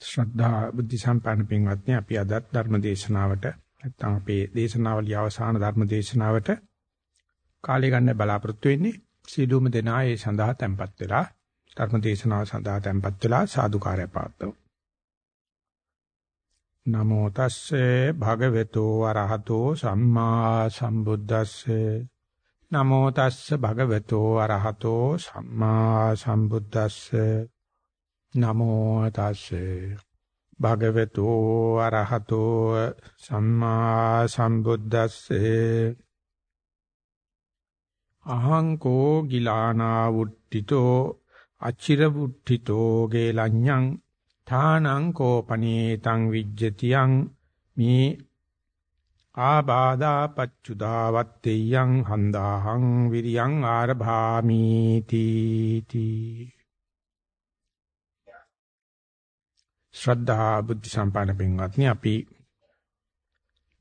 ශ්‍රද්ධා බුද්ධ සම්පන්න පින්වත්නි අපි අද ධර්ම දේශනාවට නැත්නම් අපේ දේශනාවලිය අවසාන ධර්ම දේශනාවට කාලය ගන්න බලාපොරොත්තු වෙන්නේ. සීලුම දෙනා ඒ සඳහා tempත් වෙලා ධර්ම දේශනාව සඳහා tempත් වෙලා සාදුකාරය පාත්වමු නමෝ තස්සේ භගවතු වරහතෝ සම්මා සම්බුද්දස්සේ. නමෝ තස්සේ භගවතු වරහතෝ සම්මා සම්බුද්දස්සේ. නමෝ තස්සේ. භගවතු අරහතෝ සම්මා සම්බුද්දස්සේ. අහං කෝ ගිලානා වුට්ටිතෝ අචිර වුට්ටිතෝ ගේලඤ්ඤං ථානං කෝපනීතං විජ්ජතියං මේ ආබාධා පච්චුදා වත්තේයං හන්දාහං විරියං ආරභාමි තීති ශ්‍රද්ධා බුද්ධ සම්පන්න පින්වත්නි අපි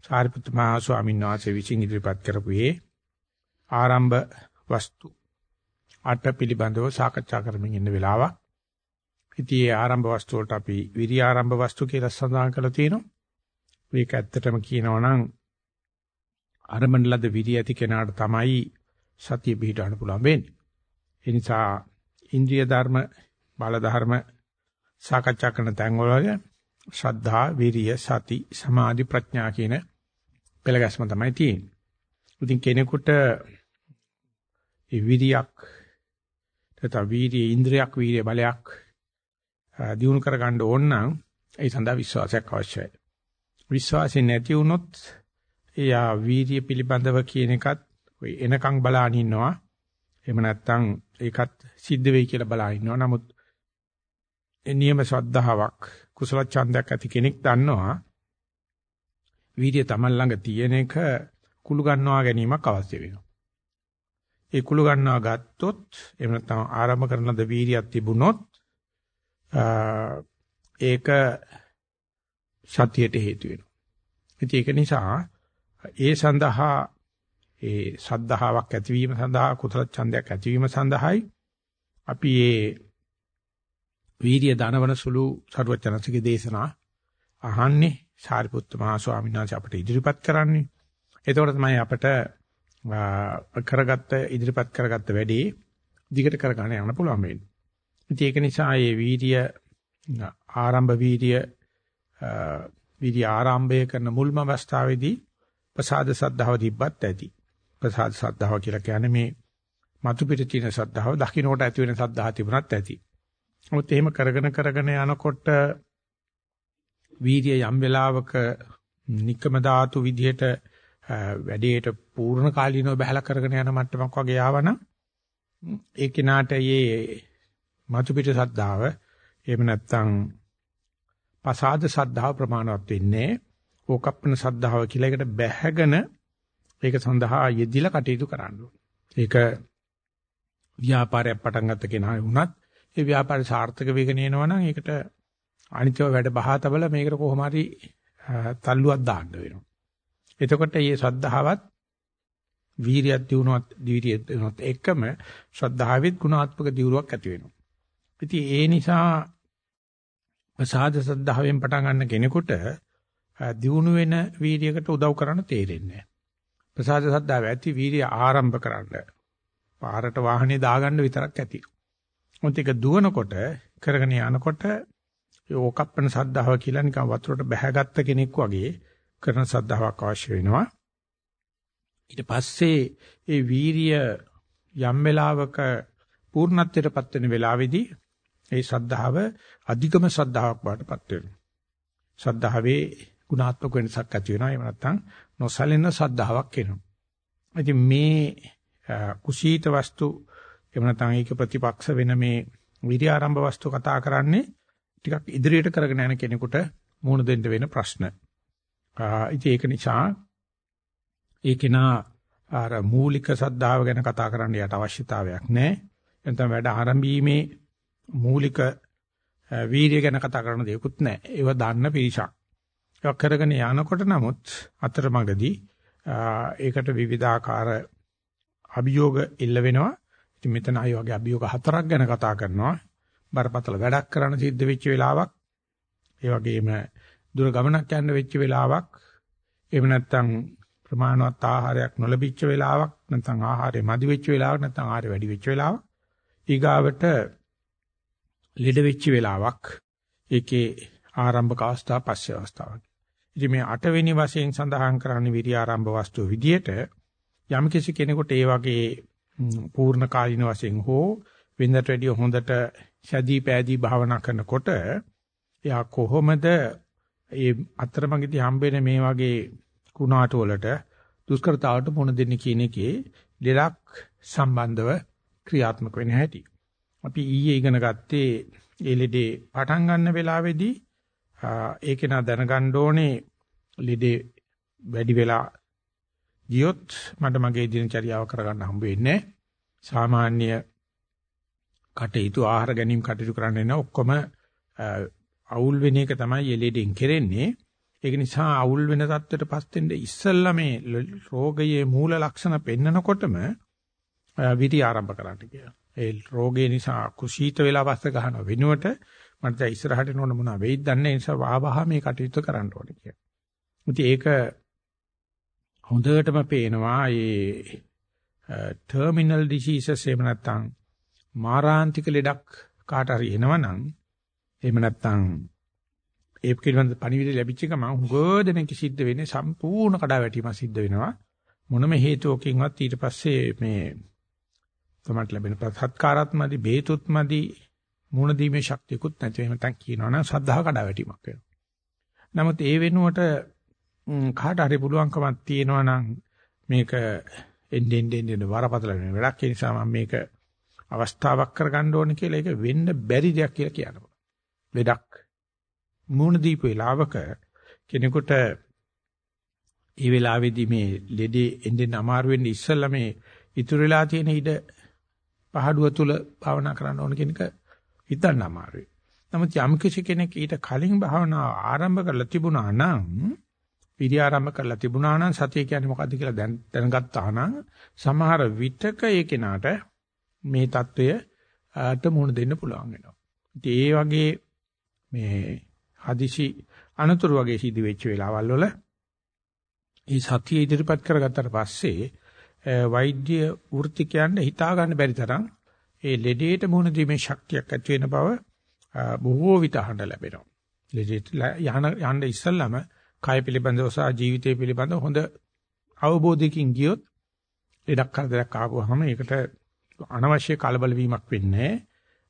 සාරිපුත්ත මහ ස්වාමීන් වහන්සේ විසින් ඉදිරිපත් කරපු ඒ ආරම්භ වස්තු අට පිළිබඳව සාකච්ඡා කරමින් ඉන්න වෙලාවක්. ඉතින් ඒ ආරම්භ වස්තු වලට අපි විරි ආරම්භ වස්තු කියලා සඳහන් කරලා තියෙනවා. මේක ඇත්තටම කියනවා නම් අරමණ ලද විරි ඇති කෙනාට තමයි සතිය පිහිටවන්න පුළුවන් වෙන්නේ. ඒ නිසා ඉන්ද්‍රිය ධර්ම බල ධර්ම සාකච්ඡා කරන තැන්වල ශ්‍රද්ධා, විරිය, සති, සමාධි, ප්‍රඥා කියන පෙළගැස්ම තමයි තියෙන්නේ. ඉතින් කෙනෙකුට ඒ විරියක් තථා වීර්ය ඉන්ද්‍රියක් වීර්ය බලයක් දියුණු කරගන්න ඕන නම් ඒ සඳහා විශ්වාසයක් අවශ්‍යයි. විශ්වාසය නැති වුණොත් එයා වීර්ය පිළිබඳව කියන එකත් ඔය එනකන් බලාගෙන ඉන්නවා. එහෙම නැත්නම් ඒකත් සිද්ධ වෙයි කියලා බලා ඉන්නවා. නමුත් නියම ශ්‍රද්ධාවක් කුසල ඡන්දයක් ඇති කෙනෙක් දන්නවා වීර්යය Taman ළඟ තියෙන එක කුළු ගන්නවා ගැනීමක් අවශ්‍ය වෙනවා. ඒ කුළු ගන්නවා ගත්තොත් එහෙම නැත්නම් ආරම්භ කරන ද වීර්යයක් තිබුණොත් ඒක සතියට හේතු වෙනවා. ඉතින් ඒක නිසා ඒ සඳහා ඒ සද්ධාාවක් ඇතිවීම සඳහා කුසල ඡන්දයක් ඇතිවීම සඳහායි අපි මේ වීර්ය දනවන සුළු සරුවචනසිකේ දේශනා අහන්නේ සාරිපුත්ත මහ ස්වාමීන් වහන්සේ අපට ඉදිරිපත් කරන්නේ. එතකොට තමයි අපට කරගත්ත ඉදිරිපත් කරගත්ත වැඩේ දිගට කරගන්න යන්න පුළුවන් වෙන්නේ. ඉතින් ඒක නිසා මේ වීර්ය ආරම්භ වීර්ය වීර්ය ආරම්භය කරන මුල්ම අවස්ථාවේදී ප්‍රසාද සද්ධාව තිබ්බත් ඇති. ප්‍රසාද සද්ධාව කියලා කියන්නේ මේ මතු පිට තියෙන සද්ධාව දකින්නට ඇති වෙන සද්ධා තිබුණත් ඇති. මොකද එහෙම කරගෙන කරගෙන යනකොට වීර්ය යම් වෙලාවක නික්කම ධාතු විදිහට වැඩේට පූර්ණ කාලීනව බහලා කරගෙන යන මට්ටමක් වගේ ආවනම් ඒ කිනාට මේ මතු පිට සද්ධාව එහෙම නැත්නම් පසාද සද්ධාව ප්‍රමාණවත් වෙන්නේ ඕකප්පන සද්ධාව කියලා එකට බැහැගෙන ඒක සඳහා යෙදිලා කටයුතු කරන්න ඒක ව්‍යාපාරයක් පටන් ගත්ත කෙනා වුණත් ඒ ව්‍යාපාරය සාර්ථක වෙගෙන එනවා නම් ඒකට අනිත්‍ය වැඩ බහා තබල මේකට කොහොම හරි තල්ලුවක් දාන්න වෙනවා. එතකොට මේ ශ්‍රද්ධාවත් වීරියක් දිනුවත් වීරිය දිනුවත් එකම ශ්‍රද්ධාවෙත් ගුණාත්මක දියුණුවක් ඇති වෙනවා. ඉතින් ඒ නිසා ප්‍රසාද ශ්‍රද්ධාවෙන් පටන් ගන්න කෙනෙකුට දියුණු වෙන වීරියකට උදව් කරන්න තේරෙන්නේ නැහැ. ප්‍රසාද ශ්‍රද්ධාව ඇති වීරිය ආරම්භ කරන්න පාරට වාහනේ දාගන්න විතරක් ඇති. මොකද ඒක දුවනකොට කරගෙන යනකොට ඕකප්පන සද්ධාව කියලා නිකන් වතුරට බැහැගත්ත කෙනෙක් වගේ කරන සද්ධාාවක් අවශ්‍ය වෙනවා. ඊට පස්සේ ඒ වීරිය යම් වෙලාවක පූර්ණත්වයටපත් වෙන වෙලාවේදී ඒ ශ්‍රද්ධාව අධිකම ශ්‍රද්ධාවක් බවටපත් වෙනවා. ශ්‍රද්ධාවේ ගුණාත්මක වෙනසක් ඇති වෙනවා. එහෙම නැත්නම් නොසැලෙන ශ්‍රද්ධාවක් එනවා. ඉතින් මේ කුසීත වස්තු එහෙම නැත්නම් ඒක ප්‍රතිපක්ෂ වෙන මේ විරි ආරම්භ වස්තු කතා කරන්නේ ටිකක් ඉදිරියට කරගෙන යන කෙනෙකුට මුහුණ දෙන්න වෙන ප්‍රශ්න. ඉතින් ඒක නිසා ඒකේනා අර මූලික සද්ධාව ගැන කතා කරන්න යට අවශ්‍යතාවයක් නැහැ. එතන වැඩ ආරම්භීමේ මූලික වීර්ය ගැන කතා කරන දෙයක්වත් නැහැ. ඒව දන්න පිරිසක්. ඒක කරගෙන යනකොට නමුත් අතරමඟදී ඒකට විවිධාකාර අභියෝග ඉල්ල වෙනවා. ඉතින් මෙතන ආයි වගේ අභියෝග හතරක් ගැන කතා කරනවා. බරපතල වැඩක් කරන්න සිද්ධ වෙච්ච වෙලාවක්. ඒ වගේම දුර ගමනක් යන්න වෙච්ච වෙලාවක්. එහෙම නැත්නම් ප්‍රමාණවත් ආහාරයක් නොලැබිච්ච වෙලාවක්. නැත්නම් ආහාරය මදි වෙච්ච වෙලාවක්. නැත්නම් ආහාරය වැඩි වෙච්ච වෙලාවක්. ඊගාවට ලෙඩ වෙච්ච වෙලාවක්. ඒකේ ආරම්භක අවස්ථාව පස්සේ අවස්ථාවක්. ඉතින් මේ අටවෙනි වශයෙන් සඳහන් කරන්නේ විරි ආරම්භ වස්තුව විදියට යම් කිසි කෙනෙකුට ඒ වගේ පූර්ණ කාලින වශයෙන් හෝ වෙනදට වැඩිය හොඳට ශදී පෑදී භාවනා කරනකොට එයා කොහොමද ඒ අතරමඟදී හම්බෙන මේ වගේ කුණාට වලට දුෂ්කරතාවට මුහුණ දෙන්න කියන එකේ දෙලක් සම්බන්ධව ක්‍රියාත්මක වෙන හැටි. අපි ඊයේ ඉගෙන ගත්තේ ඒ ලෙඩේ පටන් ගන්න වෙලාවේදී ඒක නා දැනගන්න ඕනේ ලෙඩේ වැඩි වෙලා ගියොත් මට මගේ දිනචරියාව කරගන්න හම්බ වෙන්නේ සාමාන්‍ය කටයුතු ආහාර ගැනීම කටයුතු කරන්න එන ඔක්කොම අවුල් වෙන එක තමයි එළෙඩෙන් කෙරෙන්නේ ඒක නිසා අවුල් වෙන තත්ත්වයට පස් වෙන්න ඉස්සෙල්ලා මේ රෝගයේ මූල ලක්ෂණ පෙන්නකොටම විටි ආරම්භ කරන්න කියලා. ඒ රෝගේ නිසා කුසීත වෙලා වස්ස ගන්න වෙනුවට මට දැන් ඉස්සරහට නෝන මොනවා වෙයිද දන්නේ නිසා වාවහ මේ කටයුතු කරන්න ඕනේ කියලා. ඉතින් ඒක හොඳටම පේනවා මේ ටර්මිනල් ඩිසීසස් එහෙම නැත්නම් මාරාන්තික ලෙඩක් කාට හරි එනවනම් එහෙම නැත්නම් ඒ පිළිබඳ පණිවිඩ ලැබිච්ච එක මම හුඟෝදෙනෙක් සිද්ධ වෙන්නේ සම්පූර්ණ කඩාවැටීමක් සිද්ධ වෙනවා මොනම හේතුවකින්වත් ඊට පස්සේ මේ තමට ලැබෙන සත්කාරාත්මදි බේතුත්මදි මුණ දීමේ ශක්තියකුත් නැති වෙන නැත්නම් කියනවනම් සද්ධා කඩාවැටීමක් වෙනවා. නමුත් ඒ වෙනුවට කාට හරි පුළුවන්කමක් තියෙනවා නම් මේක එන්නේ එන්නේ වරපතල වෙන වැඩක් ඒ නිසා මම මේක අවස්ථාවක් කරගන්න ඕනේ කියලා ඒක වෙන්න බැරි දෙයක් කියලා කියනවා. ලෙඩක් මුණ දීපු වෙලාවක කෙනෙකුට ඒ වෙලාවේදී මේ ලෙඩේ එන්නේ අමාරු වෙන්නේ ඉස්සෙල්ලා මේ ඉතුරු වෙලා තියෙන ඉඩ පහඩුව තුල භාවනා කරන්න ඕන කියන එක හිතන්න අමාරුයි. නමුත් යම් කිසි කෙනෙක් ඊට කලින් භාවනාව ආරම්භ කරලා තිබුණා නම් විරිය ආරම්භ කරලා තිබුණා නම් සතිය කියන්නේ මොකද්ද කියලා දැන් දැනගත්තා නම් සමහර විටක ඒ කෙනාට මේ தত্ত্বය ට මුණ දෙන්න පුළුවන් වෙනවා. ඉතින් ඒ වගේ මේ හදිසි අනතුරු වගේ සිදි වෙච්ච වෙලාවල් වල මේ සතිය ඉදිරිපත් කරගත්තට පස්සේ වෛද්‍ය වෘත්තිකයන්ට හිතා ගන්න බැරි තරම් ඒ ලෙඩේට මුහුණ දීමේ ශක්තියක් ඇති වෙන බව බොහෝ විට අහන්න ලැබෙනවා. ලෙඩේට යහන යන්න ඉස්සල්ලාම කය පිළිබඳව සහ ජීවිතය පිළිබඳව හොඳ අවබෝධයකින් ගියොත් ලෙඩක් කරදරයක් ආවම ඒකට අනවශ්‍ය කලබල වීමක් වෙන්නේ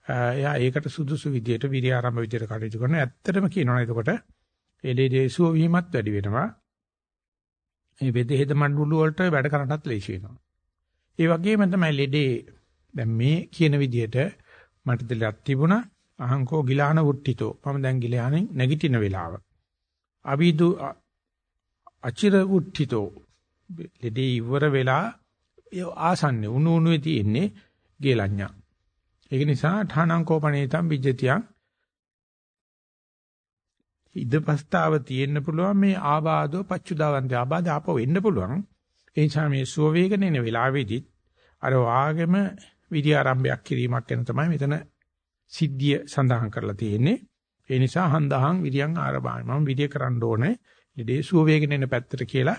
එයා ඒකට සුදුසු විදියට විරි ආරම්භ විදියට කටයුතු කරන ඇත්තටම කියනවනේ එතකොට එළේදී සුව වීමත් වැඩි වෙනවා. මේ වෙදෙහෙද මණ්ඩුළු වලට වැඩ කරන්නත් ලේසි වෙනවා. ඒ වගේම තමයි ලෙඩේ දැන් මේ කියන විදියට මට දෙලක් තිබුණා. අහංකෝ ගිලාන වුට්ටිතෝ මම දැන් ගිලානේ නැගිටින වෙලාව. අවිදු අචිර වුට්ටිතෝ ලෙඩේ ඉවර වෙලා ආසන්නේ උණු උණුවේ තියෙන්නේ ගේලඤ්ඤා. ඒක නිසා ඨානං කෝපණේතම් විජ්ජතියං ඉදපස්තාව තියෙන්න පුළුවන් මේ ආබාධෝ පච්චුදාවන්ත ආබාධ ආපහු එන්න පුළුවන්. ඒ නිසා මේ සුවවේගන එන වෙලාවේදීත් අර වාගෙම විදි ආරම්භයක් කිරීමක් වෙන තමයි මෙතන සිද්ධිය සඳහන් කරලා තියෙන්නේ. ඒ නිසා හන්දහන් විරියන් ආරබාන මම විදිය කරන්න ඕනේ. ඊදී සුවවේගන එන පැත්තට කියලා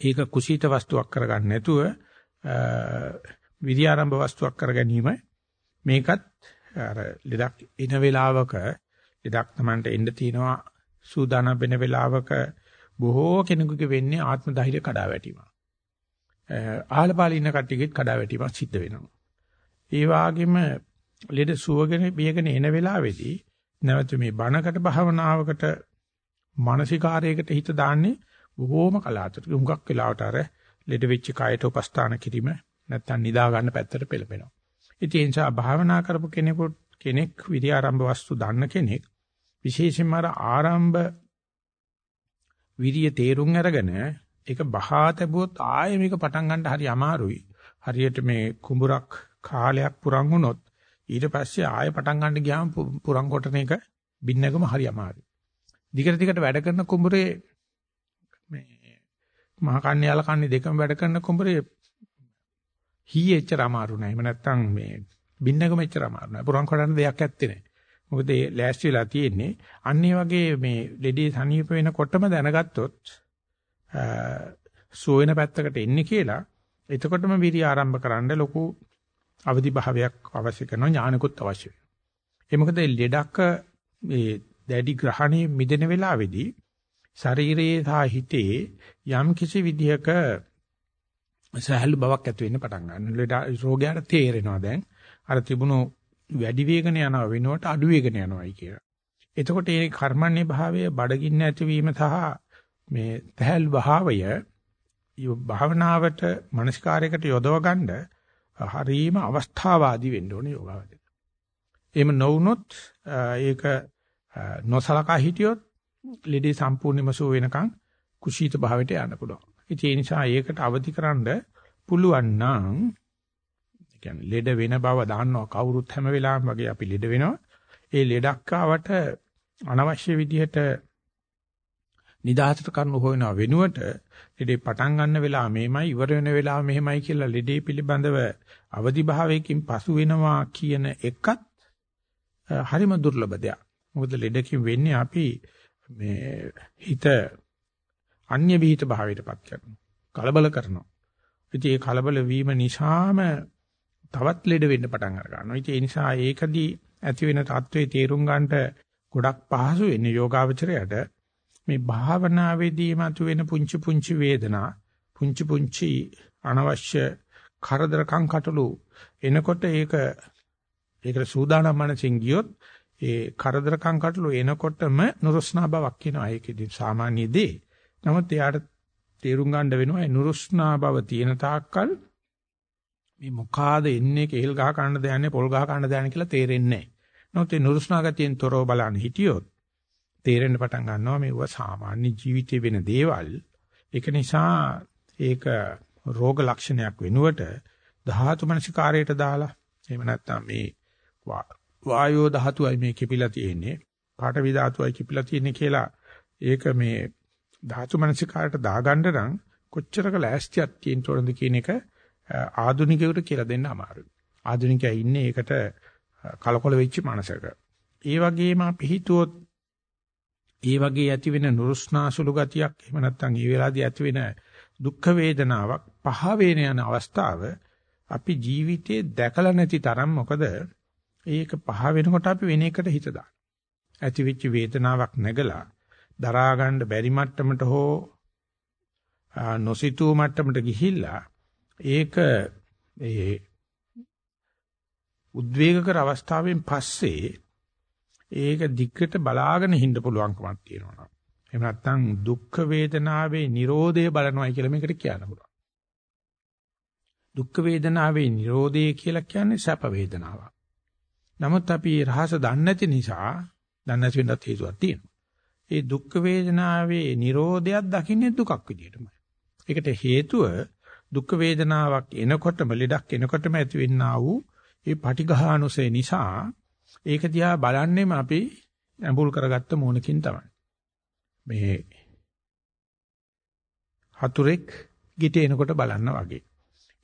ඒක කුසීත වස්තුවක් කරගන්න නැතුව විද්‍යාරම්භ වස්තුවක් කර ගැනීම මේකත් අර ලෙඩක් එන වෙලාවක ලෙඩක් Tamanට එන්න තියෙනවා සූදානම් වෙන වෙලාවක බොහෝ කෙනෙකුගේ වෙන්නේ ආත්ම ධෛර්ය කඩා වැටීම. ආහලපාලි ඉන්න කට්ටියගෙත් කඩා වැටීමක් සිද්ධ වෙනවා. ඒ වගේම ලෙඩ සුවගෙන බියගෙන එන වෙලාවේදී නැවත මේ බණකට භාවනාවකට මානසිකාරයකට හිත දාන්නේ බොහෝම කලාතුරකින් හුඟක් වෙලාවට අර ලෙඩ වෙච්ච කයට උපස්ථාන කිරීම නැත්තම් නිදා ගන්න පැත්තට පෙළඹෙනවා. ඉතින් ඒ නිසා භාවනා කරපු කෙනෙකුට කෙනෙක් විරි ආරම්භ වස්තු දන්න කෙනෙක් විශේෂයෙන්ම අර ආරම්භ විරිය තේරුම් අරගෙන ඒක බහා තැබුවොත් ආයෙ මේක පටන් ගන්න හරි අමාරුයි. හරියට මේ කුඹුරක් කාලයක් පුරන් වුණොත් ඊට පස්සේ ආයෙ පටන් ගන්න ගියාම පුරන් කොටන එක බින්නකම හරි අමාරුයි. දිගට දිගට වැඩ කරන කුඹුරේ මේ මහා කන්නේ යාල කන්නේ දෙකම වැඩ කරන කුඹරේ හීයේ එච්චර අමාරු නෑ. එහෙම නැත්නම් මේ බින්නකම එච්චර අමාරු නෑ. පුරන් කඩන්න දෙයක් ඇත්තේ නෑ. මොකද ඒ ලෑස්ති වෙලා තියෙන්නේ අන්න ඒ වගේ මේ ලෙඩේ සනීප වෙනකොටම දැනගත්තොත් සෝයන පැත්තකට එන්නේ කියලා එතකොටම විරිය ආරම්භ කරන්න ලොකු අවදි භාවයක් අවශ්‍ය කරනවා ඥානකුත් අවශ්‍ය වෙනවා. ඒ මොකද ලෙඩක් මේ දැඩි ග්‍රහණයේ මිදෙන වෙලාවේදී ශරීරයේ සහ හිතේ යම් කිසි විදිහක සහැල්ලු බවක් ඇති වෙන්න පටන් ගන්නවා. රෝගයට තේරෙනවා දැන් අර තිබුණු වැඩි වේගන යනවා වෙනුවට අඩු වේගන යනවායි කියලා. එතකොට මේ කර්මන්නේ භාවය බඩගින්න ඇතිවීම සහ මේ තැහැල් භාවය භාවනාවට මනස්කාරයකට යොදව ගන්න හරීම අවස්ථාවාදී වෙන්න ඕනේ යෝගාවචර. එහෙම නොවුනොත් ඒක නොසලකා හිටියොත් ලෙඩේ සම්පූර්ණයෙන්ම සුව වෙනකන් කුසීත භාවයට යන්න පුළුවන්. ඉතින් ඒ නිසා ඒකට අවදිකරනද පුළුවන් නම් කියන්නේ ලෙඩ වෙන බව දාන්නවා කවුරුත් හැම වෙලාවෙම වගේ අපි ලෙඩ වෙනවා. ඒ ලෙඩක් ආවට අනවශ්‍ය විදිහට නිදාසට කරනු හොයන වෙනුවට ලෙඩේ පටන් ගන්න වෙලාව මෙහෙමයි ඉවර වෙන වෙලාව මෙහෙමයි කියලා ලෙඩේ පිළිබඳව අවදි භාවයකින් පසු වෙනවා කියන එකත් හරිම දුර්ලභ දෙයක්. මොකද ලෙඩකින් වෙන්නේ අපි මේ හිත අන්‍ය විහිිත භාවයටපත් කරනවා. කලබල කරනවා. ඉතින් ඒ කලබල වීම නිසාම තවත් ලෙඩ වෙන්න පටන් අර ගන්නවා. ඉතින් ඒ නිසා ඒකදී ඇති වෙන தત્ත්වේ තේරුම් ගන්නට ගොඩක් පහසු වෙන්නේ යෝගාවචරයට මේ භාවනාවේදී මතුවෙන පුංචි පුංචි වේදනා පුංචි පුංචි අනවශ්‍ය කරදරකම් කටළු එනකොට ඒක ඒකට සූදානම් මනසින් ගියොත් ඒ කරදරකම් කටළු එනකොටම නුරුස්නා බවක් කියනවා. ඒකෙදි සාමාන්‍ය දේ. නමුත් එයාට තේරුම් ගන්න වෙනවා ඒ නුරුස්නා බව තියෙන තාක්කල් මේ මොකාද එන්නේ කේල් ගහ කන්න දයන්නේ පොල් ගහ කන්න දයන්නේ කියලා තේරෙන්නේ නැහැ. නමුත් ඒ නුරුස්නා ගතියෙන් තොරව බලන්න හිටියොත් තේරෙන්න පටන් ගන්නවා මේවා සාමාන්‍ය ජීවිතේ වෙන දේවල්. ඒක නිසා ඒක රෝග ලක්ෂණයක් වෙනුවට ධාතු මනසිකාරයට දාලා එහෙම නැත්නම් මේ වායෝ ධාතුවයි මේ කිපිලා තියෙන්නේ පාඨවි ධාතුවයි කිපිලා තියෙන්නේ කියලා ඒක මේ ධාතු මනසිකාරයට දාගන්න නම් කොච්චරක ලෑස්තියක් තියෙන්න ඕනද කියන එක ආදුනිකයෙකුට කියලා දෙන්න අමාරුයි. ආදුනිකයා ඉන්නේ ඒකට කලකොල වෙච්ච මනසක. ඒ වගේම අපි හිතුවොත් ඒ වගේ ඇති වෙන නුරුස්නාසුළු ගතියක් එහෙම නැත්නම් ඒ වෙලාවේදී ඇති වෙන දුක් වේදනාවක් පහ වෙන යන අවස්ථාව අපි ජීවිතේ දැකලා නැති තරම් මොකද ඒක පහ වෙනකොට අපි වෙන එකට හිත දාන. ඇති වෙච්ච වේදනාවක් නැගලා දරා ගන්න බැරි මට්ටමට හෝ නොසිතූ මට්ටමට ගිහිල්ලා ඒක ඒ උද්වේගකර අවස්ථාවෙන් පස්සේ ඒක දිගට බලාගෙන හින්න පුළුවන්කමක් තියෙනවා. එහෙම නැත්නම් දුක් වේදනාවේ Nirodhe බලනවායි කියලා මේකට කියන්න පුළුවන්. දුක් වේදනාවේ Nirodhe කියලා කියන්නේ සැප වේදනාවක්. නමුත් අපි රහස දන්නේ නැති නිසා දන්නේ නැති වෙනත් හේතුවක් තියෙනවා. ඒ දුක් වේදනාවේ Nirodhayak දකින්නේ දුකක් විදියටමයි. ඒකට හේතුව දුක් වේදනාවක් එනකොටම ලෙඩක් එනකොටම ඇතිවෙනා වූ ඒ පටිඝානුසය නිසා ඒක දිහා බලන්නෙම අපි ඇඹුල් කරගත්ත මූණකින් තමයි. මේ හතුරෙක් ගිටේනකොට බලන්න වගේ.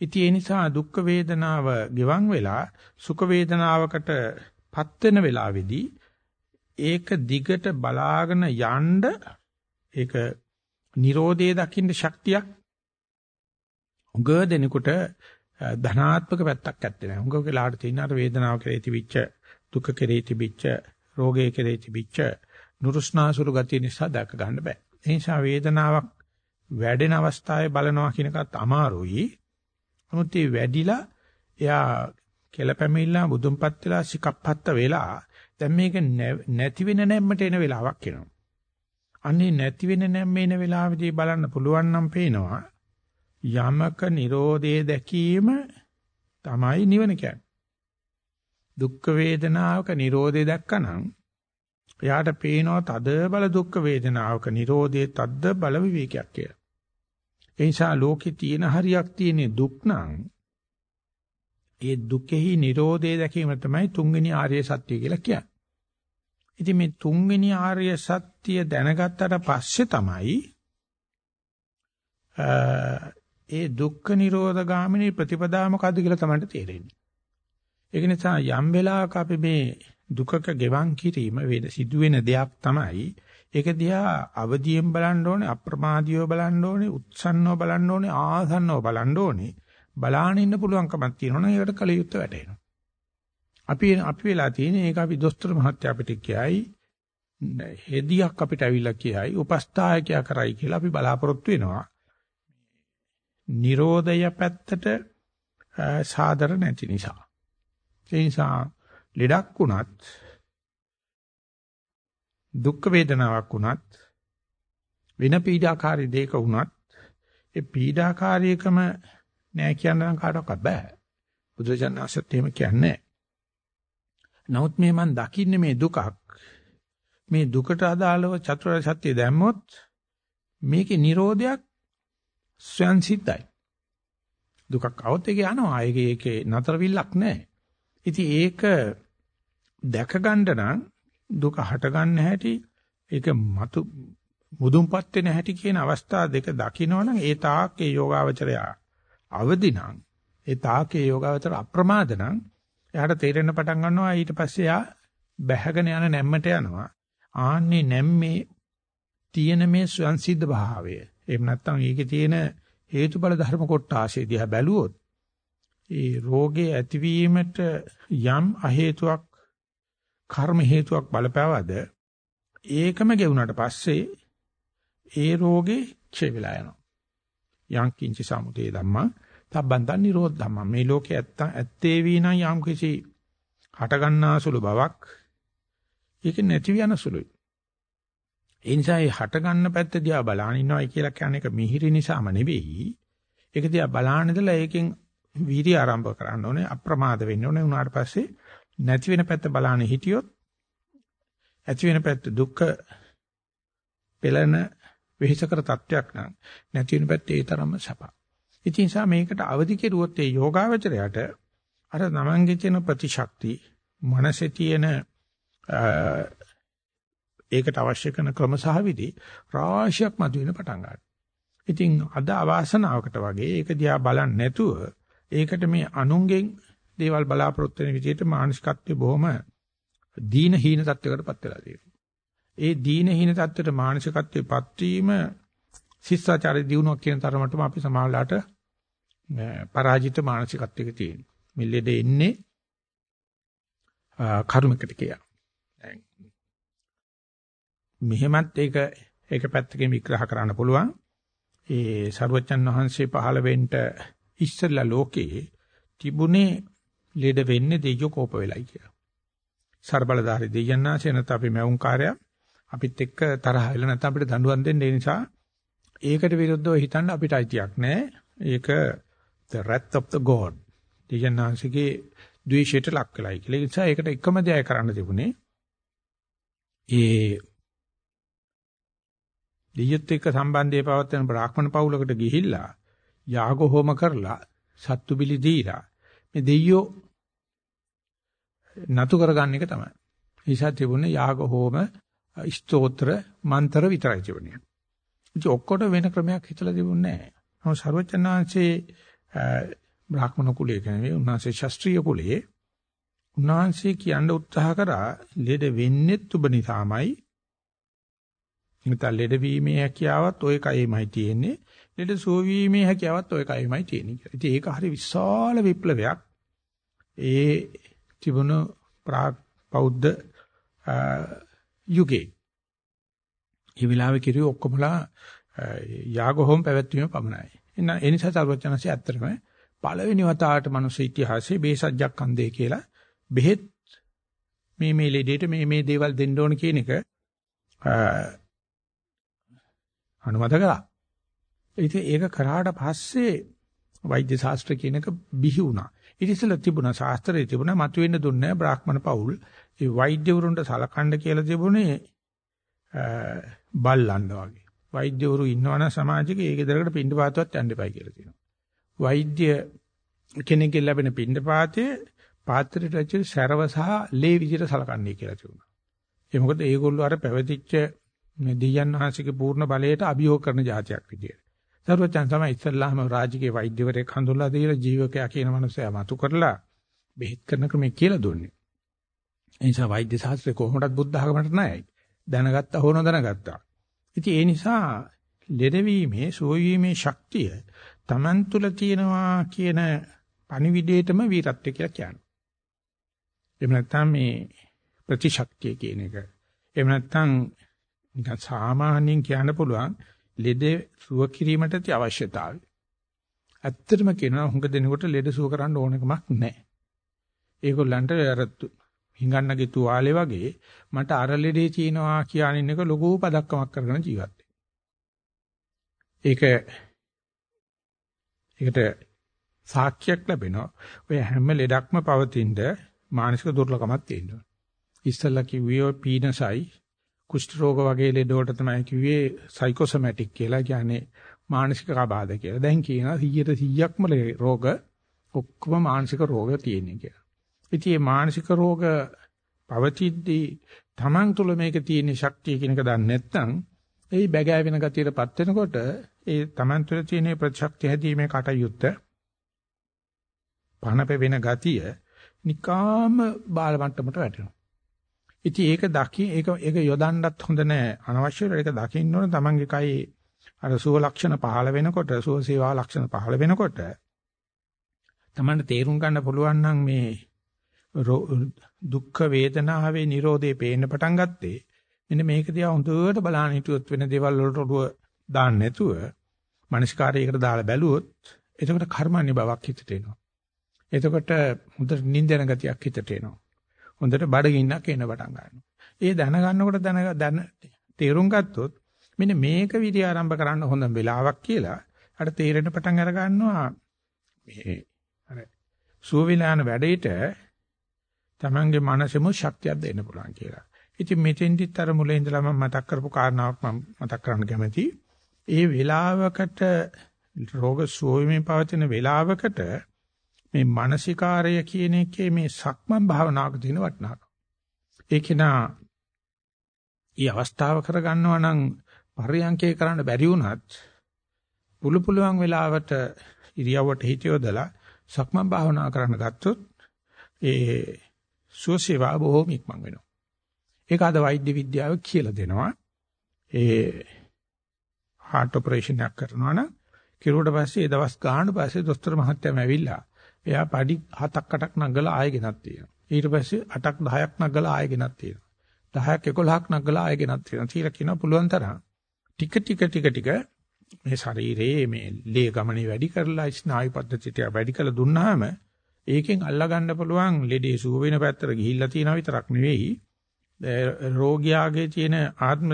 ඉතින් ඒ නිසා දුක් වේදනාව ගෙවන් වෙලා සුඛ වේදනාවකට පත් වෙන වෙලාවේදී ඒක දිගට බලාගෙන යන්න ඒක Nirodhe දකින්න ශක්තියක් උග දෙනකොට ධනාත්මක පැත්තක් ඇත්තේ නැහැ. උග වෙලාවට තියෙන අර වේදනාව කෙරේ තිබිච්ච දුක කෙරේ තිබිච්ච රෝගය කෙරේ තිබිච්ච නුරුස්නාසුරු ගතිය නිසා දැක ගන්න බෑ. ඒ නිසා වේදනාවක් වැඩෙන අවස්ථාවේ බලනවා කියන එකත් අමාරුයි. නමුත් මේ වැඩිලා එයා කෙලපැමිලා බුදුන්පත් වෙලා සිකප්පත්ත වෙලා දැන් මේක නැති වෙන නැම්මට එන වෙලාවක් එනවා. අන්නේ නැති වෙන නැම්ම එන වෙලාවේදී බලන්න පුළුවන් නම් පේනවා යමක Nirodhe දැකීම තමයි නිවන කියන්නේ. දුක් වේදනාවක Nirodhe දැක්කනම් එයාට පේනවා තද බල දුක් වේදනාවක Nirodhe තද්ද බල විවේකයක් කියලා. ඒ නිසා ලෝකේ තියෙන හරියක් තියෙන දුක් නම් ඒ දුකෙහි Nirodhe දැකීම තමයි තුන්වෙනි ආර්ය සත්‍ය කියලා කියන්නේ. ඉතින් මේ තුන්වෙනි ආර්ය සත්‍ය දැනගත්තට පස්සේ තමයි ඒ දුක්ඛ නිරෝධ ගාමිනී ප්‍රතිපදාව මොකද්ද කියලා තමයි තේරෙන්නේ. ඒක නිසා යම් වෙලාවක අපි මේ දුකක ගෙවන් කිරීම වේද සිදුවෙන දෙයක් තමයි ඒක දිහා අවදියෙන් බලන්න ඕනේ අප්‍රමාදීව බලන්න ඕනේ උත්සන්නව බලන්න ඕනේ ආසන්නව බලන්න ඕනේ බලාගෙන ඉන්න පුළුවන්කමක් තියෙනවනේ ඒකට කලියුත් වැටෙනවා අපි අපි වෙලා තියෙන්නේ ඒක අපි දොස්තර මහත්තයා අපිට කියයි හෙදියක් අපිට ඇවිල්ලා කියයි උපස්ථායකයා කරයි කියලා අපි බලාපොරොත්තු වෙනවා. Nirodaya පැත්තට සාදර නැති නිසා. ඒ නිසා ලෙඩක් වුණත් දුක් වේදනාවක් වුණත් වෙන පීඩාකාරී දෙයක වුණත් ඒ පීඩාකාරීකම නෑ කියන්න කාටවත් බෑ. බුදුරජාණන් වහන්සේත් එහෙම කියන්නේ නමුත් මේ මන් දකින්නේ මේ දුකක් මේ දුකට අදාළව චතුරාර්ය සත්‍ය දැම්මොත් මේකේ Nirodhayak ස්වයන් සිද්ධයි. දුකක් આવත් ඒක යනවා. ඒකේ ඒකේ නතරවිල්ලක් නැහැ. ඉතින් ඒක දැක ගන්න නම් දුක හට ගන්න හැටි ඒක මතු මුදුන්පත් වෙන හැටි කියන අවස්ථා දෙක දකිනවනම් ඒ තාක් ඒ යෝගාවචරය අවදි නම් ඒ තාක් ඒ යෝගාවචර අප්‍රමාද නම් එයාට තේරෙන්න පටන් ගන්නවා ඊට පස්සේ එයා බැහැගෙන යන නැම්මට යනවා ආන්නේ නැම්මේ තියෙන මේ සංසිද්ධ භාවය. එහෙම නැත්නම් ඒකේ තියෙන හේතුඵල ධර්ම කොටාශය දිහා බැලුවොත් ඒ රෝගේ ඇතිවීමට යම් අහේතුවක් කර්ම හේතුවක් බලපෑවද ඒකම ගෙවුනට පස්සේ ඒ රෝගේ ක්ෂය වෙලා යනවා. යං කිංච සමුදේ ධම්මා තබ්බන්තන් නිරෝධ ධම්මා මේ ලෝකේ ඇත්ත ඇත්තේ වීනම් යම් කිසි හට ගන්නාසුළු බවක් ඒක නැති යන සුළුයි. ඒ නිසා මේ හට ගන්න පැත්ත දිහා බලාන ඉන්නවයි කියලා කියන්නේ ඒක මිහිරි නිසාම නෙවෙයි. ඒක දිහා බලාන ඉඳලා ඒකෙන් වීර්ය ආරම්භ කරන්න ඕනේ අප්‍රමාද වෙන්න ඕනේ උනාට පස්සේ නැති වෙන පැත්ත බලාන හිටියොත් ඇති වෙන පැත්ත දුක්ඛ පෙළෙන වෙහෙසකර තත්වයක් නම් නැති වෙන පැත්ත ඒ තරම්ම සප. ඉතින් නිසා මේකට අවදි කෙරුවොත් ඒ යෝගාවචරයට අර තමන්ගේ තියෙන ප්‍රතිශක්ති මනසේ තියෙන ඒකට අවශ්‍ය කරන ක්‍රම සහ විදි රාශියක් මතුවෙන පටන් ගන්නවා. ඉතින් අද අවාසනාවකට වගේ ඒක දිහා බලන්නේ නැතුව ඒකට මේ අනුන්ගෙන් දේවල් බලාපොරොත්තු වෙන විදිහට මානසිකත්වය බොහොම දීන හීන තත්වයකටපත් වෙලා තියෙනවා. ඒ දීන හීන තත්වයට මානසිකත්වයේපත් වීම ශිෂ්ටාචාරය දිනුවක් කියන තරමටම අපි සමාජලාට පරාජිත මානසිකත්වයක තියෙනවා. මේ ලෙඩ එන්නේ කර්මයකට කියලා. මෙහෙමත් ඒක ඒක පැත්තකින් විග්‍රහ කරන්න පුළුවන්. ඒ සරුවච්චන් වහන්සේ පහළ වෙන්න ඉස්සෙල්ලා ලෝකේ තිබුණේ ලෙඩ වෙන්නේ දෙයියෝ කෝප වෙලයි කියලා. ਸਰබලධාරී දෙයයන්ාසේ නැත්නම් අපි මැවුම්කාරයා අපිත් එක්ක තරහ වෙලා නැත්නම් අපිට දඬුවම් දෙන්න ඒ නිසා ඒකට විරුද්ධව හිතන්න අපිට අයිතියක් නැහැ. ඒක the wrath of the god. දෙයයන්ාසේගේ ද්වේෂයට ලක් වෙලයි කියලා. ඒ නිසා ඒකට එකම දෙයක් කරන්න තිබුණේ ඒ දෙයියොත් එක්ක සම්බන්ධය පවත්වන බ්‍රාහ්මණ පවුලකට ගිහිල්ලා යාග හෝම කරලා සත්තු බිලි දීලා මේ දෙයියෝ නතු කරගන්න එක තමයි. නිසා තිබුණේ යාග හෝම ස්තෝත්‍ර මන්තර විතරයි තිබුණේ. ඉතින් ඔක්කොට වෙන ක්‍රමයක් හිතලා තිබුණේ නැහැ. නමුත් ਸਰවචනාංශේ බ්‍රාහ්මණ කුලයක නෙවෙයි උන්වහන්සේ ශාස්ත්‍රීය කුලයේ උන්වහන්සේ කියන්න උත්සාහ කරා ලෙඩ වෙන්නෙත් ඔබ නිසාමයි. නැත්නම් ලෙඩ වීමේ හැකියාවත් ඔය කයෙමයි තියෙන්නේ. ලෙඩ සුව වීමේ හැකියාවත් ওই කයෙමයි තියෙන්නේ කියලා. ඉතින් ඒක හරි විශාල විප්ලවයක්. ඒ තිබුණු බෞද්ධ යුගයේ. මේ වෙලාවේ කිරුවේ ඔක්කොමලා යාගහොම් පැවැත්වීම පමණයි. එන ඒ නිසා සර්වඥාන්සේ ඇත්තටම පළවෙනි වතාවට මනුස්ස ඉතිහාසයේ බේසජ්ජක් කන්දේ කියලා බෙහෙත් මේ මේ ලෙඩේට මේ මේ දේවල් දෙන්න ඕන කියන එක අනුමත කළා. ඉතින් ඒක කරාට පස්සේ වෛද්‍ය ශාස්ත්‍ර කියනක බිහි වුණා. ඊට ඉස්සෙල්ලා තිබුණා ශාස්ත්‍රයේ තිබුණා මතුවෙන්න දුන්නේ බ්‍රාහ්මණ පවුල්. ඒ වෛද්‍යවරුන්ට සලකන්න කියලා තිබුණේ බල්ලන්න වගේ. වෛද්‍යවරු ඉන්නවනම් සමාජික ඒ ගෙදරකට පින්ඩපාතවත් යන්න එපයි කියලා තියෙනවා. වෛද්‍ය කෙනෙක්ගෙන් ලැබෙන පින්ඩපාතයේ පාත්‍රයට ඇතුළේ සැරව සහ ලේ විදිහට සලකන්නේ කියලා තිබුණා. ඒ මොකද ඒගොල්ලෝ අර පැවතිච්ච මේ දෙයයන් වහන්සේගේ පූර්ණ බලයට අභියෝග කරන જાතියක් විදියට. සර්වචන් තමයි ඉස්සල්ලාම රාජකීය වෛද්‍යවරයෙක් හඳුන්ලා දීලා ජීවකයා කියන මනුස්සයා මතු කරලා බෙහෙත් කරන ක්‍රමය කියලා දුන්නේ. ඒ නිසා වෛද්‍ය ශාස්ත්‍රය කොහොමදත් බුද්ධ ආගමකට නැහැයි. දැනගත්තා හෝ නොදැනගත්තා. ඉතින් ඒ නිසා ලෙඩවීමේ සෝයීමේ ශක්තිය Taman තුල තියෙනවා කියන පණිවිඩේටම වීරත්වය කියලා කියනවා. එහෙම නැත්නම් මේ ප්‍රතිශක්තිය කියන එක. එහෙම නැත්නම් නිකන් සාමාන්‍යයෙන් කියන්න පුළුවන් ලෙඩ සුව කිරීමට ති අවශ්‍යතාවය. ඇත්තටම කියනවා හුඟ දෙනකොට ලෙඩ සුව කරන්න ඕනකමක් නැහැ. ඒගොල්ලන්ට අර හිඟන්නගේ තුවාලේ වගේ මට අර ලෙඩේ තියෙනවා කියන එක ලොකු පදක්කමක් කරගෙන ජීවත් ඒක ඒකට සාක්ෂියක් ලැබෙනවා. ඔය හැම ලෙඩක්ම පවතිනද මානසික දුර්ලභමක් තියෙනවා. ඉස්සල්ලා කිව්වේ පීනසයි කුෂ්ඨ රෝග වගේ ලෙඩ වලට තමයි කිව්වේ සයිකෝසොමැටික් කියලා කියන්නේ මානසික ආබාධ කියලා. දැන් කියනවා 100%ක්ම රෝග ඔක්කොම මානසික රෝග තියෙන කියලා. ඉතින් මේ මානසික රෝග පවතිද්දී Taman තුල මේක තියෙන ශක්තිය කියන එක දන්නේ නැත්නම් ඒ බැගෑවෙන ගතියටපත් වෙනකොට ඒ Taman තුල තියෙන ප්‍රතිශක්තිය හැදීමේ කටයුත්ත පනප වෙන ගතිය නිකාම බාල මට්ටමට වැටෙනවා. ඉතින් ඒක දකි ඒක ඒක යොදන්නත් හොඳ නෑ අනවශ්‍ය ඒක දකින්න ඕන තමන්ගේ කයි අර සුව ලක්ෂණ පහළ වෙනකොට සුව සේවා ලක්ෂණ පහළ වෙනකොට තමන්ට තේරුම් ගන්න පුළුවන් නම් මේ දුක්ඛ වේදනාවේ Nirodhe පේන්න පටන් ගත්තේ මෙන්න මේක දිහා හොඳට බලන්න හිටියොත් වෙන දේවල් වලට ඔළුව දාන්න නැතුව මනස්කාරයකට දාලා බැලුවොත් එතකොට කර්මන්නේ බවක් හිතට එනවා. එතකොට හොඳට නිින්දන ගතියක් හිතට එනවා. හොඳට බඩගින්නක් එන්න පටන් ගන්නවා. ඒ දැනගන්නකොට දැන දැන තේරුම් ගත්තොත් මෙන්න මේක විදි ආරම්භ කරන්න හොඳ වෙලාවක් කියලා අර තේරෙන පටන් අර ගන්නවා මේ අර සුවවිලාන වැඩේට තමන්ගේ මනසෙම ශක්තියක් දෙන්න පුළුවන් කියලා. ඉතින් මෙතෙන්දිත් අර මුලින් ඉඳලා මම මතක් කරපු කාරණාවක් මම මතක් කරන්න කැමතියි. ඒ වෙලාවකට රෝග සුවීමේ පවතින වෙලාවකට මේ මානසිකාරය කියන එකේ මේ සක්මන් භාවනාවක තියෙන වටිනාකම. ඒකේනා ඊ අවස්ථාව කරගන්නවා නම් පරියන්කේ කරන්න බැරි වුණත් පුළු පුළුවන් වෙලාවට ඉරියව්වට හිත යොදලා සක්මන් භාවනා කරන්න ගත්තොත් ඒ සුවසේවා බොහෝම ඉක්මන් වෙනවා. ඒක අද වෛද්‍ය විද්‍යාව කියලා දෙනවා. ඒ heart operation එකක් කරනවා නම් කිරුවට පස්සේ ඒ දවස් ගාන පස්සේ දොස්තර මහත්තයාම ඇවිල්ලා එයා පඩි 7ක් 8ක් නගලා ආයෙ ගෙනත් තියෙනවා. ඊට පස්සේ 8ක් 10ක් නගලා ආයෙ ගෙනත් තියෙනවා. 10ක් 11ක් නගලා ආයෙ ගෙනත් තියෙනවා. තීර කියන පුළුවන් තරම් ටික ටික ටික ටික මේ ශරීරයේ මේ ලේ ගමනේ වැඩි කරලා ස්නායු පද්ධතිය වැඩි කරලා දුන්නාම ඒකෙන් අල්ලා ගන්න පුළුවන් ලෙඩේ සුව වෙන පැත්තට ගිහිල්ලා තියෙනවා විතරක් නෙවෙයි රෝගියාගේ තියෙන ආත්ම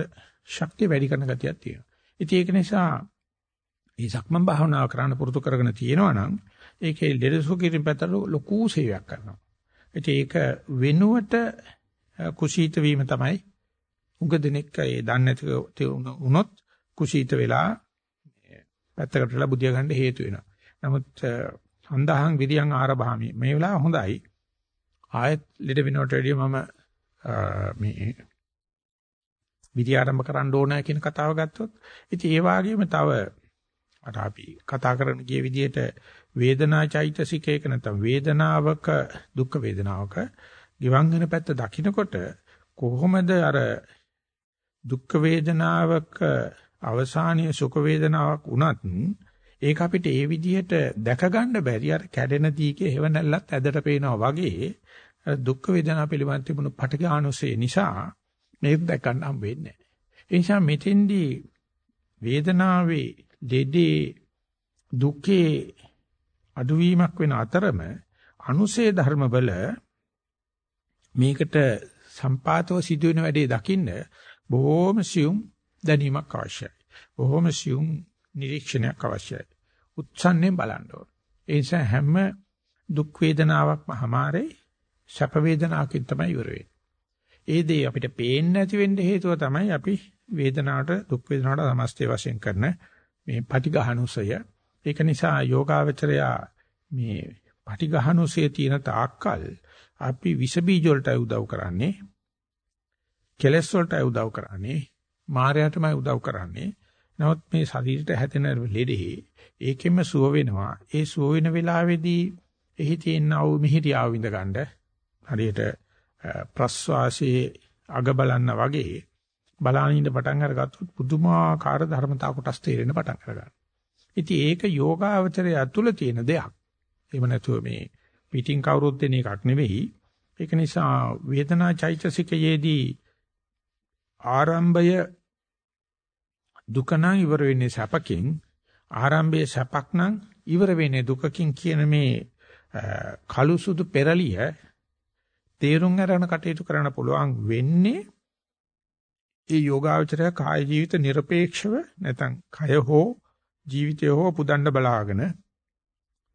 ශක්තිය වැඩි කරන ගතියක් තියෙනවා. ඉතින් ඒක නිසා මේ සක්මන් භාවනාව කරන්න පුරුදු කරගෙන තියෙනවා නම් ඒකේ ලෙඩසු කිරීම පැත්තට ලොකු සේවයක් කරනවා. ඒක වෙනුවට කුසීත වීම තමයි උග දෙනෙක් ඒ දන්නේ නැති වුණොත් කුසීත වෙලා පැත්තකට වෙලා බුදියා ගන්න හේතු වෙනවා. නමුත් සඳහන් විරියන් ආරභාමි මේ වෙලාව හොඳයි. ආයෙත් ලෙඩ වෙනවට වැඩිය මම මේ විරිය ආරම්භ කරන්න ඕන කියන කතාව ගත්තොත් ඉතින් ඒ වගේම තව අර අපි කතා කරන ගිය විදිහට වේදනා චෛතසිකයක නැත්නම් වේදනාවක දුක් වේදනාවක ගිවන් වෙන පැත්ත දකින්නකොට කොහොමද අර දුක් වේදනාවක අවසානීය සුඛ වේදනාවක් වුණත් ඒක අපිට ඒ විදිහට දැක ගන්න බැරි අර කැඩෙන දීකේ හේවණල්ලත් ඇදට පේනවා වගේ දුක් වේදනා පිළිබඳ තිබුණු පටගානුසේ නිසා මේක දැක ගන්න හම්බ වෙන්නේ නැහැ. ඒ නිසා මෙතෙන්දී වේදනාවේ දෙදේ දුකේ අඩුවීමක් වෙන අතරම අනුසේ ධර්මවල මේකට සම්පාතව සිදුවෙන වැඩේ දකින්න බොහොම සියුම් දැනීමක් අවශ්‍යයි. බොහොම සියුම් නිරීක්ෂණයක් අවශ්‍යයි. උත්සන්නයෙන් බලන්න ඕන. ඒ නිසා හැම දුක් වේදනාවක්ම හැමාරේ සැප වේදනාවකින් තමයි ඉවර වෙන්නේ. ඒ දේ අපිට පේන්නේ නැති වෙන්න හේතුව තමයි අපි වේදනාවට දුක් වේදනාවට සමස්තය වශයෙන් කරන මේ පටිඝානුසය ඒක නිසා යෝගාවචරයා මේ පටිඝානුසය තියෙන තාක්කල් අපි විස බීජ වලටයි උදව් කරන්නේ කෙලස් වලටයි උදව් කරන්නේ මායයටමයි උදව් කරන්නේ නමුත් මේ ශරීරයට හැදෙන ලෙඩේ ඒකෙම සුව වෙනවා ඒ සුව වෙන වෙලාවේදී එහි තියෙන ආ මිහිරියාව විඳ ගන්න හරියට ප්‍රස්වාසයේ අග බලන්න වගේ බලාගෙන ඉඳ පටන් අරගත්තොත් පුදුමාකාර ධර්මතා කොටස් තේරෙන්න පටන් ගන්නවා. ඉතින් ඒක යෝගාවචරය තුළ තියෙන දෙයක්. එහෙම නැතුව මේ පිටින් කවුරුත් දෙන එකක් නෙවෙයි. ඒක නිසා වේදනා චෛතසිකයේදී ආරම්භය දුක නම් ඉවර වෙන්නේ සැපකින් ආරම්භයේ සැපක් නම් ඉවර වෙන්නේ දුකකින් කියන මේ කළු සුදු පෙරලිය තේරුම් අරගෙන කටයුතු කරන්න පුළුවන් වෙන්නේ ඒ යෝගාචරය කාය ජීවිත নিরপেক্ষව නැත්නම් කය හෝ ජීවිතය හෝ පුදන්න බලාගෙන